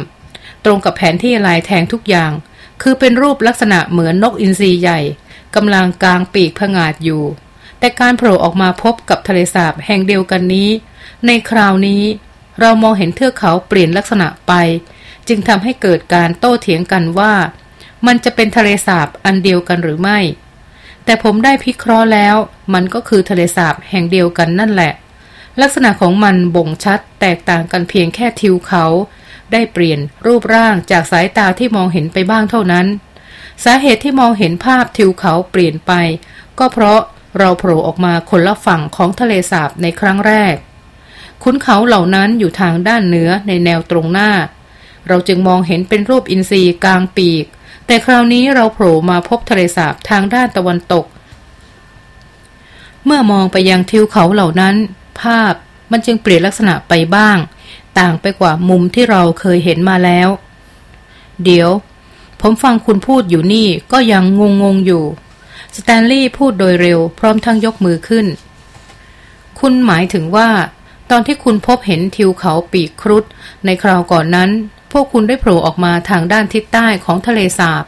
ตรงกับแผนที่ลายแทงทุกอย่าง คือเป็นรูปลักษณะเหมือนนกอินทรีใหญ่กำลังกลางปีกผงาดอยู่ แต่การโผล่ออกมาพบกับทะเลสาบแห่งเดียวกันนี้ ในคราวนี้เรามองเห็นเทือกเขาเปลี่ยนลักษณะไป จึงทำให้เกิดการโต้เถียงกันว่า มันจะเป็นทะเลสาบอันเดียวกันหรือไม่ แต่ผมได้พิเคราะห์แล้ว มันก็คือทะเลสาบแห่งเดียวกันนั่นแหละ ลักษณะของมันบ่งชัดแตกต่างกันเพียงแค่ทิวเขา ได้เปลี่ยนรูปร่างจากสายตาที่มองเห็นไปบ้างเท่านั้น สาเหตุที่มองเห็นภาพทิวเขาเปลี่ยนไป ก็เพราะเราโผล่ออกมาคนละฝั่งของทะเลสาบในครั้งแรก คุ้นเขาเหล่านั้นอยู่ทางด้านเหนือในแนวตรงหน้า เราจึงมองเห็นเป็นรูปอินทรีกลางปีก แต่คราวนี้เราโผล่มาพบทะเลสาบทางด้านตะวันตก เมื่อมองไปยังทิวเขาเหล่านั้น ภาพ มันจึงเปลี่ยนลักษณะไปบ้าง ต่างไปกว่ามุมที่เราเคยเห็นมาแล้ว เดี๋ยว ผมฟังคุณพูดอยู่นี่ก็ยังงงงอยู่ สแตนลีย์พูดโดยเร็วพร้อมทั้งยกมือขึ้น คุณหมายถึงว่า ตอนที่คุณพบเห็นทิวเขาปีกครุฑในคราวก่อนนั้น พวกคุณได้โผล่ออกมาทางด้านทิศใต้ของทะเลสาบ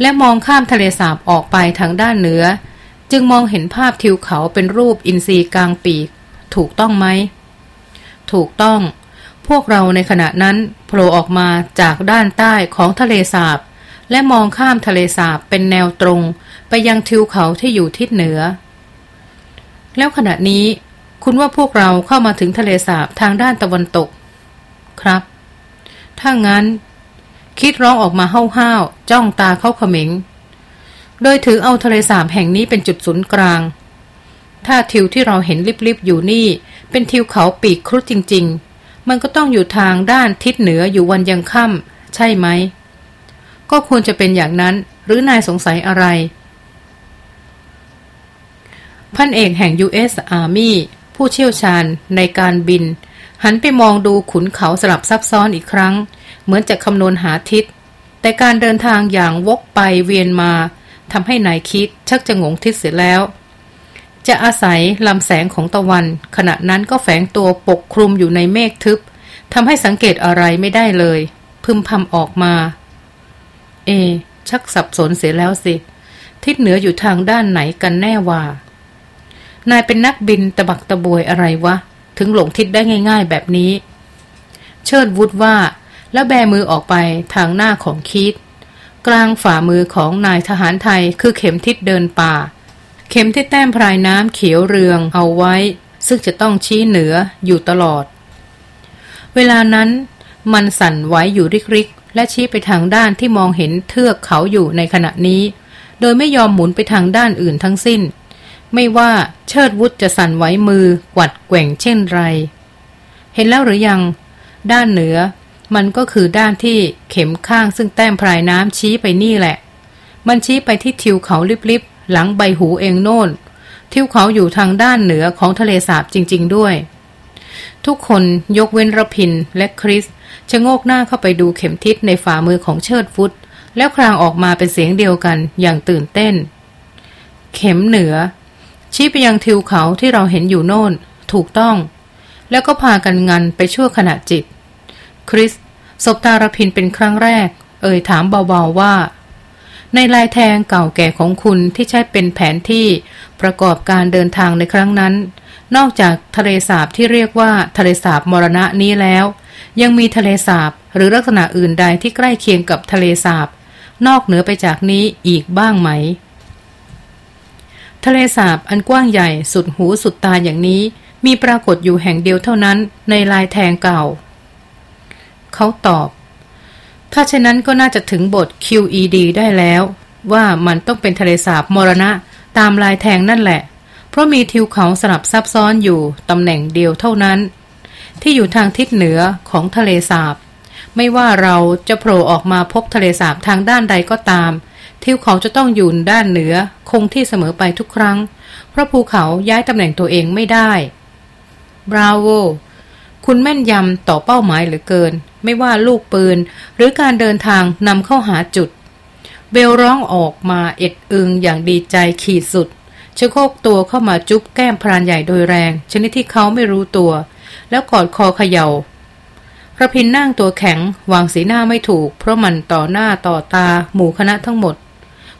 และมองข้ามทะเลสาบออกไปทางด้านเหนือ จึงมองเห็นภาพทิวเขาเป็นรูปอินทรีกลางปีก ถูกต้องไหม ถูกต้อง พวกเราในขณะนั้นโผล่ออกมาจากด้านใต้ของทะเลสาบ และมองข้ามทะเลสาบเป็นแนวตรง ไปยังทิวเขาที่อยู่ทิศเหนือ แล้วขณะนี้ คุณว่าพวกเราเข้ามาถึงทะเลสาบทางด้านตะวันตก ครับ ถ้างั้น คิดร้องออกมาห้าวๆจ้องตาเข้าเขม็งโดยถือเอาทะเลสาบแห่งนี้เป็นจุดศูนย์กลาง ถ้าทิวที่เราเห็นลิบๆอยู่นี่ เป็นทิวเขาปีกครุฑจริง ๆ มันก็ต้องอยู่ทางด้านทิศเหนืออยู่วันยังค่ำใช่ไหม ก็ควรจะเป็นอย่างนั้น หรือนายสงสัยอะไร พันเอกแห่ง U.S. Army ผู้เชี่ยวชาญในการบิน หันไปมองดูขุนเขาสลับซับซ้อนอีกครั้ง เหมือนจะคำนวณหาทิศ แต่การเดินทางอย่างวกไปเวียนมาทำให้นายคิดชักจะงงทิศเสียแล้ว จะอาศัยลำแสงของตะวัน ขณะนั้นก็แฝงตัวปกคลุมอยู่ในเมฆทึบทำให้สังเกตอะไรไม่ได้เลย พึมพำออกมา เอ ชักสับสนเสียแล้วสิ ทิศเหนืออยู่ทางด้านไหนกันแน่ว่า นายเป็นนักบินตะบักตะบวยอะไรวะ ถึงหลงทิศได้ง่าย ๆ แบบนี้ เชิดวุฒว่า แล้วแบมือออกไปทางหน้าของคิด กลางฝ่ามือของนายทหารไทยคือเข็มทิศเดินป่า เข็มที่แต้มพรายน้ำเขียวเรืองเอาไว้ ซึ่งจะต้องชี้เหนืออยู่ตลอด เวลานั้นมันสั่นไหวอยู่ริกและชี้ไปทางด้านที่มองเห็นเทือกเขาอยู่ในขณะนี้ โดยไม่ยอมหมุนไปทางด้านอื่นทั้งสิ้น ไม่ว่าเชิดวุฒจะสั่นไหวมือกวัดแกว่งเช่นไร เห็นแล้วหรือยัง ด้านเหนือ มันก็คือด้านที่เข็มข้างซึ่งแต้มพรายน้ำชี้ไปนี่แหละ มันชี้ไปที่ทิวเขาลิบๆ หลังใบหูเองโน่น ทิวเขาอยู่ทางด้านเหนือของทะเลสาบจริง ๆด้วย ทุกคนยกเว้นระพินและคริสชะโงกหน้าเข้าไปดูเข็มทิศในฝ่ามือของเชิดฟุต แล้วครางออกมาเป็นเสียงเดียวกันอย่างตื่นเต้น เข็มเหนือ ชี้ไปยังทิวเขาที่เราเห็นอยู่โน่น ถูกต้อง แล้วก็พากันงันไปชั่วขณะจิต คริสสบตารพินเป็นครั้งแรก เอ่ยถามเบาๆว่า ในลายแทงเก่าแก่ของคุณที่ใช้เป็นแผนที่ประกอบการเดินทางในครั้งนั้น นอกจากทะเลสาบที่เรียกว่าทะเลสาบมรณะนี้แล้ว ยังมีทะเลสาบหรือลักษณะอื่นใดที่ใกล้เคียงกับทะเลสาบนอกเหนือไปจากนี้อีกบ้างไหม ทะเลสาบอันกว้างใหญ่สุดหูสุดตาอย่างนี้ มีปรากฏอยู่แห่งเดียวเท่านั้นในลายแทงเก่า เขาตอบ ถ้าเช่นนั้นก็น่าจะถึงบท QED ได้แล้ว ว่ามันต้องเป็นทะเลสาบมรณะตามลายแทงนั่นแหละ เพราะมีทิวเขาสลับซับซ้อนอยู่ตำแหน่งเดียวเท่านั้น ที่อยู่ทางทิศเหนือของทะเลสาบ ไม่ว่าเราจะโผล่ออกมาพบทะเลสาบทางด้านใดก็ตาม ทิวเขาจะต้องอยู่ด้านเหนือคงที่เสมอไปทุกครั้ง เพราะภูเขาย้ายตำแหน่งตัวเองไม่ได้บราโวคุณแม่นยำต่อเป้าหมายเหลือเกิน ไม่ว่าลูกปืน หรือการเดินทางนำเข้าหาจุด เบลร้องออกมาเอ็ดอึงอย่างดีใจขีดสุดชะโคกตัวเข้ามาจุ๊บแก้มพรานใหญ่โดยแรง ชนิดที่เขาไม่รู้ตัว แล้วกอดคอเขยา่าพระพินนั่งตัวแข็งวางสีหน้าไม่ถูก เพราะมันต่อหน้าต่อตา หมู่คณะทั้งหมด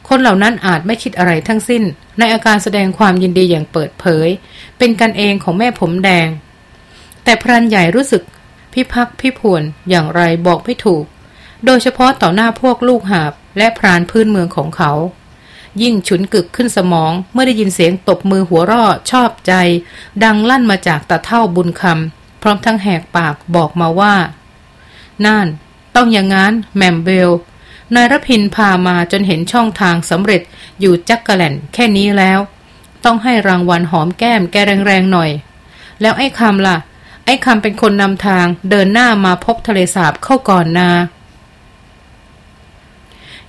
คนเหล่านั้นอาจไม่คิดอะไรทั้งสิ้น ในอาการแสดงความยินดีอย่างเปิดเผย เป็นกันเองของแม่ผมแดง แต่พรานใหญ่รู้สึก พิพักพิพวนอย่างไรบอกไม่ถูก โดยเฉพาะต่อหน้าพวกลูกหาบและพรานพื้นเมืองของเขา ยิ่งฉุนกึกขึ้นสมองเมื่อได้ยินเสียงตบมือหัวราะชอบใจ ดังลั่นมาจากตาเท่าบุญคำพร้อมทั้งแหกปากบอกมาว่า นั่น ต้องอย่างงั้นแมมเบลนายรพินพามาจนเห็นช่องทางสำเร็จอยู่จักกะแลนแค่นี้แล้ว ต้องให้รางวัลหอมแก้มแกแรงๆหน่อย แล้วไอ้คำล่ะ ไอ้คำเป็นคนนำทางเดินหน้ามาพบทะเลสาบเข้าก่อนนา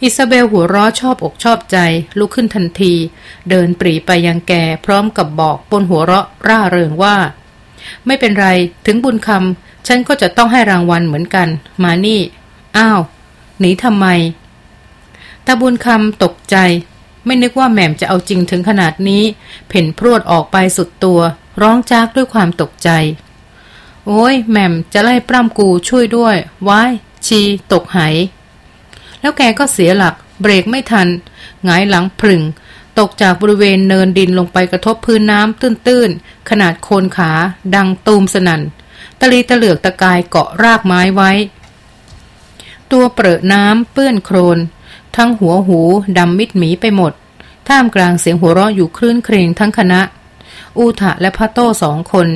อิซาเบลหัวเราะชอบอกชอบใจ ลุกขึ้นทันที เดินปรีไปยังแก พร้อมกับบอกบนหัวเราะร่าเริงว่า ไม่เป็นไรถึงบุญคำฉันก็จะต้องให้รางวัลเหมือนกัน มานี่ อ้าว หนีทำไมตาบุญคำตกใจ ไม่นึกว่าแหม่มจะเอาจริงถึงขนาดนี้ เพ่นพรวดออกไปสุดตัว ร้องจากด้วยความตกใจ โอ้ยแหม่มจะไล่ปล้ำกูช่วยด้วยว้ายชีตกไหแล้วแกก็เสียหลัก เบรกไม่ทันหงายหลังพรึงตกจากบริเวณเนินดินลงไปกระทบพื้นน้ำตื้นๆ ขนาดโคนขา ดังตูมสนัน่น ตะลีตะเหลือกตะกายเกาะรากไม้ไว้ ตัวเปรอะน้ำเปื้อนโครน ทั้งหัวหูดำมิดหมีไปหมด ท่ามกลางเสียงหัวเราะอยู่คลื่นเครงทั้งคณะ อูทะและพระโต้สองคน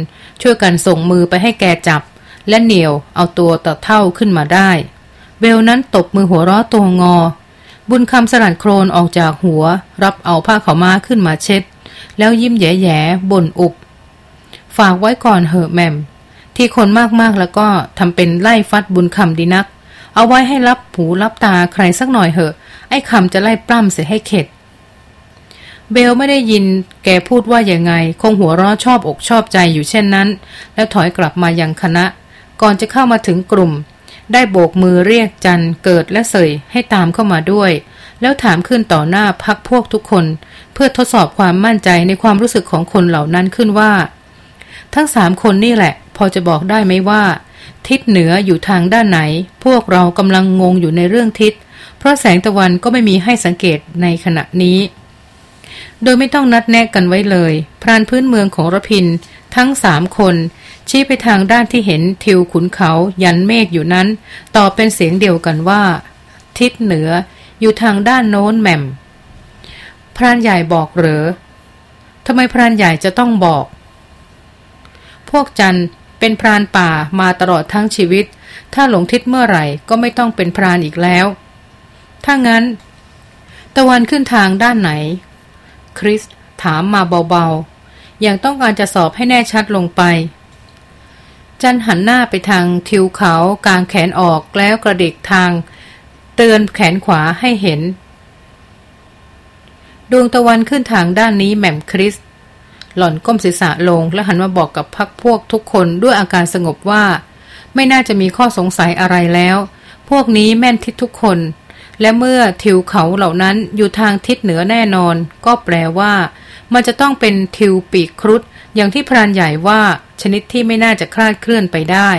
ช่วยกันส่งมือไปให้แกจับ และเหนียวเอาตัวตะเท่าขึ้นมาได้ เบลนั้นตบมือหัวเราะตัวงอ บุญคำสลัดโครนออกจากหัว รับเอาผ้าขาม้าขึ้นมาเช็ด แล้วยิ้มแย่ๆบ่นอุบ ฝากไว้ก่อนเหอะแมม ที่คนมากๆแล้วก็ทำเป็นไล่ฟัดบุญคำดีนัก เอาไว้ให้รับหูรับตาใครสักหน่อยเหอะ ไอ้คำจะไล่ปล้ำเสียให้เข็ด เบลไม่ได้ยินแกพูดว่าอย่างไง คงหัวเราะชอบอกชอบใจอยู่เช่นนั้น แล้วถอยกลับมายังคณะ ก่อนจะเข้ามาถึงกลุ่ม ได้โบกมือเรียกจันเกิดและเสยให้ตามเข้ามาด้วย แล้วถามขึ้นต่อหน้าพักพวกทุกคน เพื่อทดสอบความมั่นใจในความรู้สึกของคนเหล่านั้นขึ้นว่า ทั้งสามคนนี่แหละ พอจะบอกได้ไหมว่า ทิศเหนืออยู่ทางด้านไหน พวกเรากำลังงงอยู่ในเรื่องทิศ เพราะแสงตะวันก็ไม่มีให้สังเกตในขณะนี้ โดยไม่ต้องนัดแนะกันไว้เลย พรานพื้นเมืองของรพินทั้งสามคน ชี้ไปทางด้านที่เห็นทิวขุนเขายันเมฆอยู่นั้น ตอบเป็นเสียงเดียวกันว่า ทิศเหนืออยู่ทางด้านโน้นแหม่ม พรานใหญ่บอกเหรอทำไมพรานใหญ่จะต้องบอก พวกจันเป็นพรานป่ามาตลอดทั้งชีวิต ถ้าหลงทิศเมื่อไหร่ก็ไม่ต้องเป็นพรานอีกแล้ว ถ้างั้น ตะวันขึ้นทางด้านไหน คริสถามมาเบาๆ อย่างต้องการจะสอบให้แน่ชัดลงไป จันหันหน้าไปทางทิวเขากางแขนออกแล้วกระดิกทาง เตือนแขนขวาให้เห็น ดวงตะวันขึ้นทางด้านนี้แหม่มคริส หล่อนก้มศีรษะลงและหันมาบอกกับพักพวกทุกคนด้วยอาการสงบว่า ไม่น่าจะมีข้อสงสัยอะไรแล้ว พวกนี้แม่นทิศทุกคน และเมื่อทิวเขาเหล่านั้นอยู่ทางทิศเหนือแน่นอน ก็แปลว่า มันจะต้องเป็นทิวปีกครุฑอย่างที่พรานใหญ่ว่าชนิดที่ไม่น่าจะคลาดเคลื่อนไปได้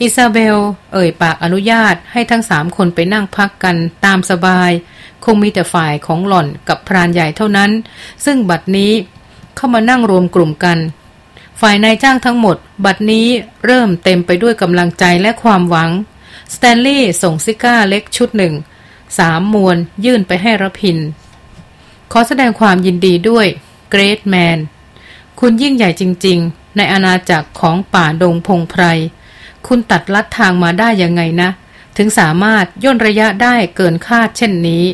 อิซาเบล เอ่ยปากอนุญาตให้ทั้งสามคนไปนั่งพักกันตามสบาย คงมีแต่ฝ่ายของหล่อนกับพรานใหญ่เท่านั้น ซึ่งบัดนี้เข้ามานั่งรวมกลุ่มกัน ฝ่ายนายจ้างทั้งหมด บัดนี้เริ่มเต็มไปด้วยกำลังใจและความหวัง สแตนลีย์ส่งซิก้าเล็กชุดหนึ่ง สามมวนยื่นไปให้รพิน ขอแสดงความยินดีด้วยเกรทแมน คุณยิ่งใหญ่จริง ๆ ในอาณาจักรของป่าดงพงไพร คุณตัดลัดทางมาได้ยังไงนะ ถึงสามารถย่นระยะได้เกินคาดเช่นนี้